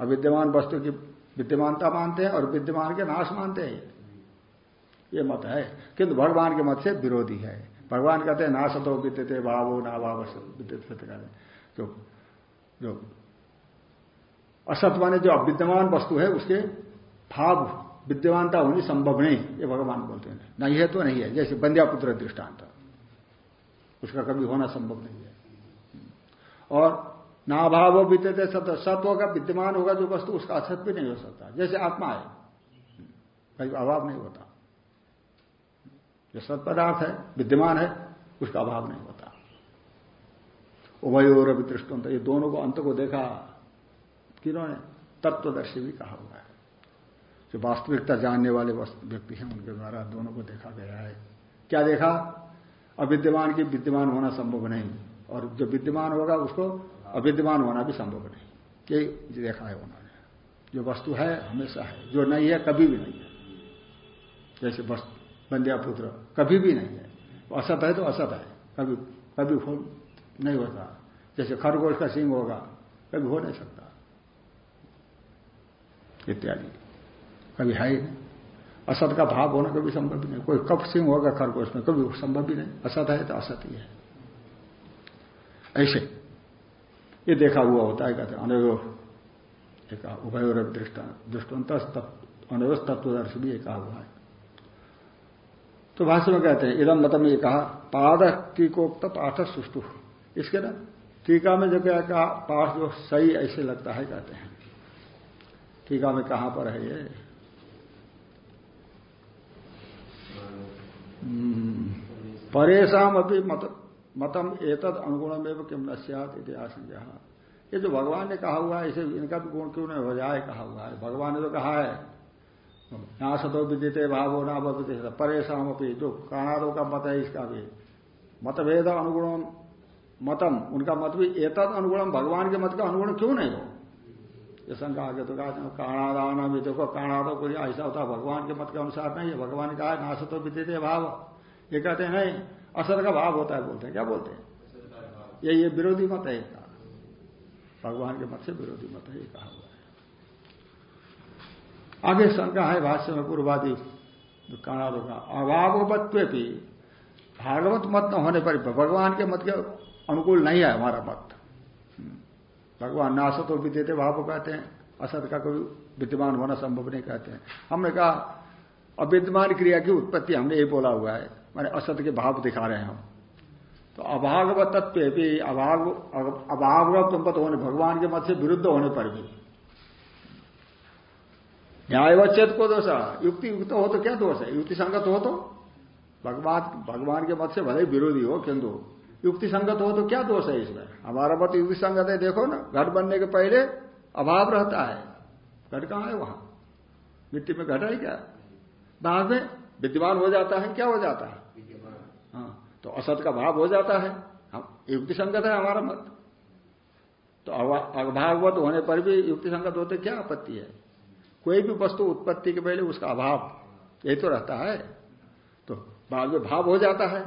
A: अविद्यमान वस्तु की विद्यमानता मानते हैं और विद्यमान के नाश मानते हैं। ये मत है। किंतु भगवान के मत से विरोधी है। भगवान कहते हैं नाशतो विद्यते भावो ना भाव विद्युत जो जो असत माने जो विद्यमान वस्तु है, उसके भाव विद्यमानता होनी संभव नहीं, ये भगवान बोलते हैं। नहीं है तो नहीं है, जैसे बंध्यापुत्र दृष्टांत। उसका कभी होना संभव नहीं है। और ना नाभाव सत्य सत्व होगा विद्यमान होगा जो वस्तु, उसका असत भी नहीं हो सकता, जैसे आत्मा है। कहीं अभाव नहीं होता। जो सत्पदार्थ है, विद्यमान है, उसका अभाव नहीं होता। उभयोर दृष्टि ये दोनों को अंत को देखा किन्होंने तत्वदर्शी भी कहा हुआ है। जो वास्तविकता जानने वाले व्यक्ति हैं, उनके द्वारा दोनों को देखा गया है। क्या देखा? अविद्यमान की विद्यमान होना संभव नहीं, और जो विद्यमान होगा, उसको अविद्यमान होना भी संभव नहीं। ये देखा है उन्होंने। जो वस्तु है, हमेशा है। जो नहीं है, कभी भी नहीं है। जैसे बंदिया पुत्र कभी भी नहीं है। असत है तो असत है। कभी कभी हो नहीं होता। जैसे खरगोश का सिंह होगा, कभी हो नहीं सकता। इत्यादि। कभी है ही नहीं। असत का भाव होना कभी संभव ही। नहीं कोई कब सिंह होगा खरगोश में, कभी संभव ही नहीं। असत है तो असत ही है। ऐसे। ये देखा हुआ होता है, कहते अनयो एक उभय दृष्टा दृष्टवंत अनयोस तत्वदर्श भी एक हुआ है। तो भाष्य में कहते हैं इदम मतम ये कहा पाद टीकोक्त पाठ सुष्टु इसके ना टीका में जो क्या कहा पाठ जो सही ऐसे लगता है कहते हैं। टीका में कहाँ पर है ये? हम्म। परेशान अभी मत, मतम एतद अनुगुण में किम न इतिहास ये जो भगवान ने कहा हुआ है इसे इनका भी गुण क्यों नहीं हो जाए कहा हुआ है। भगवान ने तो कहा है ना सतो विदिते भावो ना विदित परेशान अपनी जो काणादों का मत है इसका भी। मतभेद अनुगुण मतम। उनका मत भी एतद अनुगुणम भगवान के मत का अनुगुण क्यों नहीं हो? ये शंका आगे तो कहा, काणादाना भी देखो, काणादो कोई ऐसा होता भगवान के मत के अनुसार नहीं है। भगवान कहा ना सतो विदित भाव। ये कहते हैं, नहीं, असर का भाव होता है, बोलते हैं। क्या बोलते हैं? ये ये विरोधी मत है भगवान के मत से विरोधी मत है, ये कहा हुआ आगे शंका है भाष्य में पूर्वादि काणादों का अभावत्व भी भागवत मत न होने पर भगवान के मत के अनुकूल नहीं है हमारा मत। भगवान नासतो विद्यते भाव कहते हैं, असत का कोई विद्यमान होना संभव नहीं कहते हैं। हमने कहा, अविद्यमान क्रिया की उत्पत्ति हमने ये बोला हुआ है, मैंने असत के भाव दिखा रहे हैं हम। तो अभागवत तत्व भी अभाग अभागवत मत होने, भगवान के मत से विरुद्ध होने पर भी न्यायवच्छेद को दोष युक्ति युक्त हो तो क्या दोष है? युक्ति संगत हो तो? भगवान भगवान के मत से भले विरोधी हो, किंतु युक्ति संगत हो तो क्या दोष है इसमें? हमारा मत युक्ति संगत है, देखो ना, घट बनने के पहले अभाव रहता है। घट कहाँ है वहाँ? मिट्टी में घट है क्या? बाद में विद्यमान हो जाता है, क्या हो जाता है? हाँ तो असत का भाव हो जाता है। हम, युक्ति संगत है हमारा मत। तो अभाववत होने पर भी युक्ति संगत होते क्या आपत्ति है? कोई भी वस्तु उत्पत्ति के पहले उसका अभाव यही तो रहता है। तो बाद में भाव हो जाता है।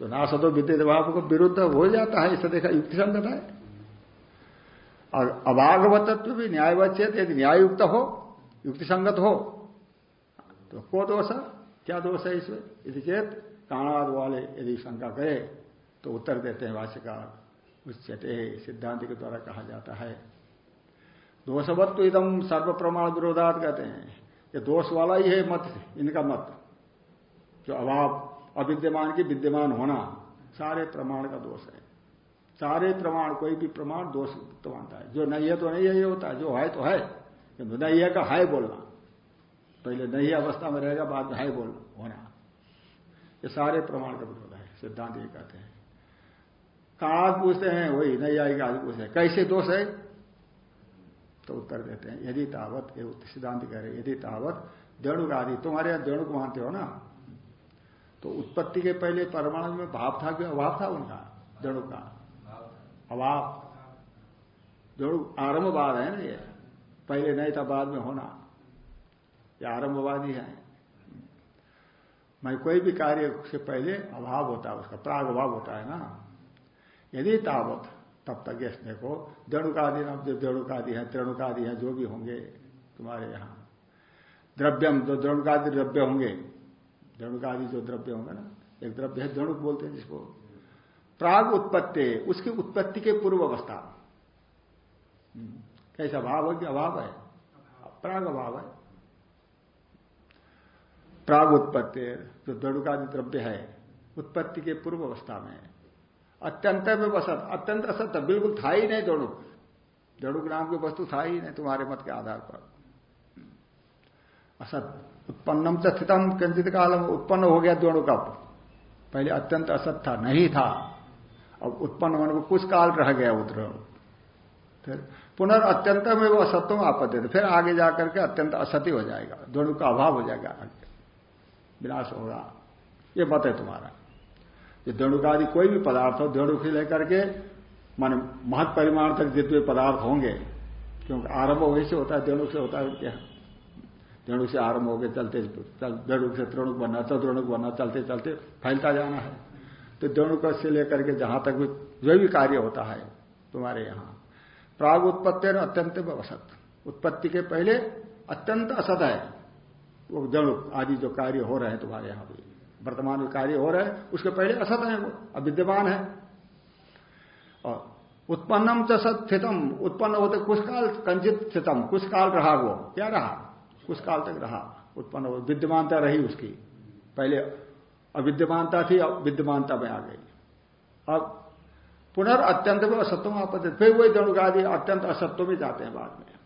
A: तो नासतो विद्युत भाव को विरुद्ध हो जाता है, इसे देखा युक्ति संगत है। और अभागवतत्व भी न्यायवचेत यदि न्यायुक्त हो, युक्ति संगत हो तो को दोष क्या दोष है इसमें? यदि चेत काणाद वाले यदि शंका करे तो उत्तर देते हैं भाष्यकार उच्चते सिद्धांत के द्वारा कहा जाता है। दोषवत्व इदम सर्व प्रमाण विरोधात कहते हैं। ये दोष वाला ही है मत, इनका मत। जो अभाव, अविद्यमान की विद्यमान होना, सारे प्रमाण का दोष है। सारे प्रमाण, कोई भी प्रमाण दोष तो मानता है। जो नहीं है तो नहीं है, ये होता है। जो है तो है। किंतु नहीं है का है बोलना। पहले नहीं अवस्था में रहेगा, बाद में है बोल, होना। ये सारे प्रमाण का विरोध है, सिद्धांत ये कहते हैं। कहा पूछते हैं, वही नहीं आएगा, आज पूछते हैं। कैसे दोष है? तो उत्तर देते हैं, यदि तावत सिद्धांत कह रहे यदि तावत देणुक आदि तुम्हारे यहाँ देणुक मानते हो ना? तो उत्पत्ति के पहले परमाणु में भाव था कि अभाव था उनका? जड़ों का। अभाव। जड़ू आरंभवाद है ना ये? पहले नहीं था, बाद में होना। ये आरंभवादी है। मैं कोई भी कार्य से पहले अभाव होता है, उसका प्राग अभाव होता है ना? यदि तावत तब तक ये देखो दणुकादि नाम जो दणुकादि है त्रणुकादि है जो भी होंगे तुम्हारे यहाँ। द्रव्यम जो दणुकादि द्रव्य होंगे आदि जो द्रव्य होंगे ना एक द्रव्य है द्रणुक बोलते हैं जिसको। प्राग उत्पत्ति उसकी उत्पत्ति के पूर्व अवस्था। हम्म, कैसा भाव है कि अभाव है? प्राग अभाव है। प्राग उत्पत्ति जो दड़ुकादि द्रव्य है उत्पत्ति के पूर्व अवस्था में। अत्यंत में असत अत्यंत असत बिल्कुल था ही नहीं दड़ुक दड़ुक नाम की वस्तु था ही नहीं, तुम्हारे मत के आधार पर। असत, उत्पन्नम स्थितम, कंचित कालम उत्पन्न हो गया दोनों का। पहले अत्यंत असत था, नहीं था। अब उत्पन्न होने को कुछ काल रह गया उद्र फिर पुनर् अत्यंत में वो असत्यों आपत्ति थे फिर आगे जाकर के अत्यंत असत्य हो जाएगा, दोनों का अभाव हो जाएगा विनाश होगा ये मत है तुम्हारा। ये दणुकादि कोई भी पदार्थ हो दणु से लेकर के मान महत परिमाण तक जितने पदार्थ होंगे, क्योंकि आरंभ वैसे होता है देणु से होता है क्या? से आरंभ हो गए चलते रेणुक से त्रणुक बनना, चतुर्णुक बनना, चलते चलते फैलता जाना है। तो द्रोणुक से लेकर के जहाँ तक भी, जो भी कार्य होता है तुम्हारे यहाँ, प्राग उत्पत्ति अत्यंत असत उत्पत्ति के पहले अत्यंत असत है वो जणुक आदि जो कार्य हो रहे हैं तुम्हारे यहाँ भी। वर्तमान में कार्य हो रहे हैं, उसके पहले असत है वो अविद्यमान है। और उत्पन्नम च सत स्थितम, उत्पन्न होते कुछ काल कंचित स्थितम, कुछ काल रहा वो, क्या रहा? कुछ काल तक रहा, उत्पन्न हो, विद्यमानता रही उसकी। पहले अविद्यमानता थी, अब विद्यमानता में आ गई। अब पुनर् अत्यंत में असत्व में आपत्ति, फिर वही दणुगादि अत्यंत असत्व में जाते हैं बाद में।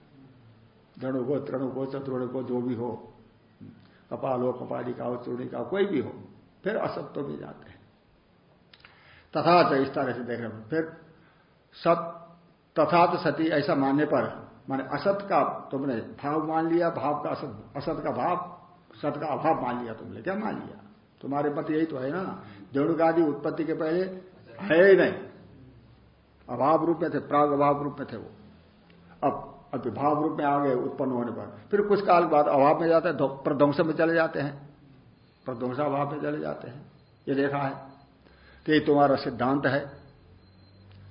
A: धणु को तृणु को चतुर्ण को जो भी हो, कपाल हो, कपालिका हो, चूर्णिका कोई भी हो। फिर असत्व में जाते हैं। तथा तो इस तरह से देख रहे फिर सत तथा तो सती ऐसा मानने पर, माने असत का तुमने भाव मान लिया, भाव का असत असत का भाव, सत का अभाव मान लिया तुमने। क्या मान लिया? तुम्हारे मत यही तो है ना। जड़ुगादि उत्पत्ति के पहले है ही नहीं। अभाव रूप में थे, प्राग अभाव रूप में थे वो। अब विभाव रूप में आ गए, उत्पन्न होने पर। फिर कुछ काल बाद अभाव में जाते हैं प्रध्वंस में चले जाते हैं। प्रध्वंसा अभाव में चले जाते हैं। ये देखा है तो ये तुम्हारा सिद्धांत है।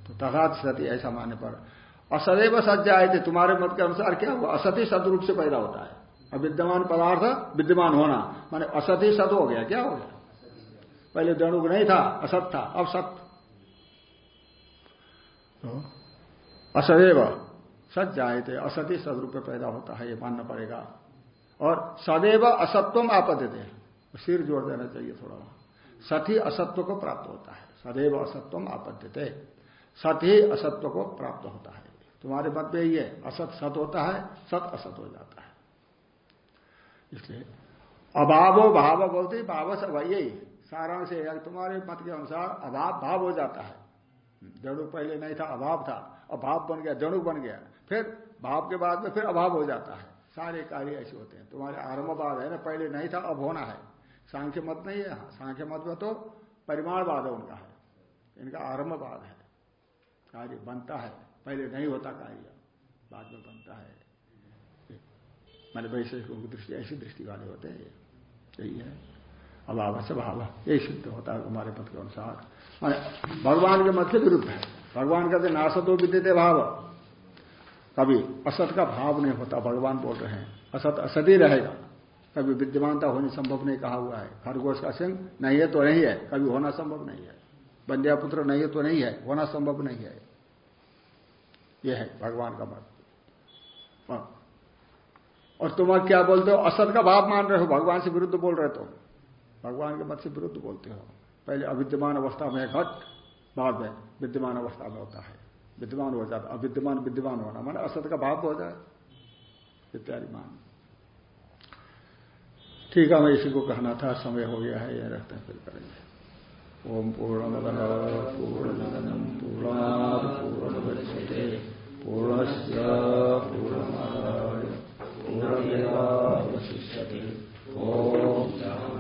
A: तो तथा सती ऐसा मानने पर। असदैव सज्जा थे तुम्हारे मत के अनुसार क्या हुआ? असती सदरूप से पैदा होता है। अविद्यमान पदार्थ विद्यमान होना, माने असती सत हो गया। क्या हो गया? पहले दणुक नहीं था, असत था, अब सत। तो असदैव सच जाए थे असत सदरूप पैदा होता है, ये मानना पड़ेगा। और सदैव असत्वम आपत्ति सिर जोड़ देना चाहिए थोड़ा सत ही असत्व को प्राप्त होता है। सदैव असत्वम आपत्ति थे सत ही असत्व को प्राप्त होता है। तुम्हारे मत में ये असत सत होता है, सत असत हो जाता है। इसलिए अभाव भाव बोलते भाव से वही सारांश है तुम्हारे मत के अनुसार अभाव, भाव हो जाता है। जड़ू पहले नहीं था, अभाव था। अभाव बन गया, जड़ू बन गया। फिर भाव के बाद में फिर अभाव हो जाता है। सारे कार्य ऐसे होते हैं। तुम्हारे आरंभवाद है ना, पहले नहीं था, अब होना है। सांख्य मत नहीं है सांख्य मत में तो परिमाणवाद है उनका है। इनका आरंभवाद है। कार्य बनता है। पहले नहीं होता कार्य, बाद में बनता है। मैंने वैसे दृष्टि, ऐसी दृष्टि वाले होते हैं। यही है। अभाव से भाव यही सिद्ध होता है हमारे पद के अनुसार। भगवान के मत के विरुद्ध है। भगवान कहते नासतो विद्यते भाव। कभी असत का भाव नहीं होता, भगवान बोल रहे हैं, असत असत ही रहेगा। कभी विद्यमानता होनी संभव नहीं कहा हुआ है। खरगोश का सिंह नहीं है तो नहीं है, कभी होना संभव नहीं है। बंध्या पुत्र नहीं है तो नहीं है, होना संभव नहीं है। यह है भगवान का मत। हाँ। और तुम क्या बोलते हो? असत का भाव मान रहे हो, भगवान से विरुद्ध बोल रहे तुम। भगवान के मत से विरुद्ध बोलते हो। पहले अविद्यमान अवस्था में घट बाद में विद्यमान अवस्था में होता है। विद्यमान हो जाता अविद्यमान विद्यमान होना, माना असत का भाव हो जाए। इत्यादि मान। ठीक है मैं इसी को कहना था, समय हो गया है यह रखते हैं, फिर करेंगे। ओम पूर्ण पूर्ण पूर्ण पूर्णमदे पूर्ण पूर्ण पूर्णमेवावशिष्यते। ओम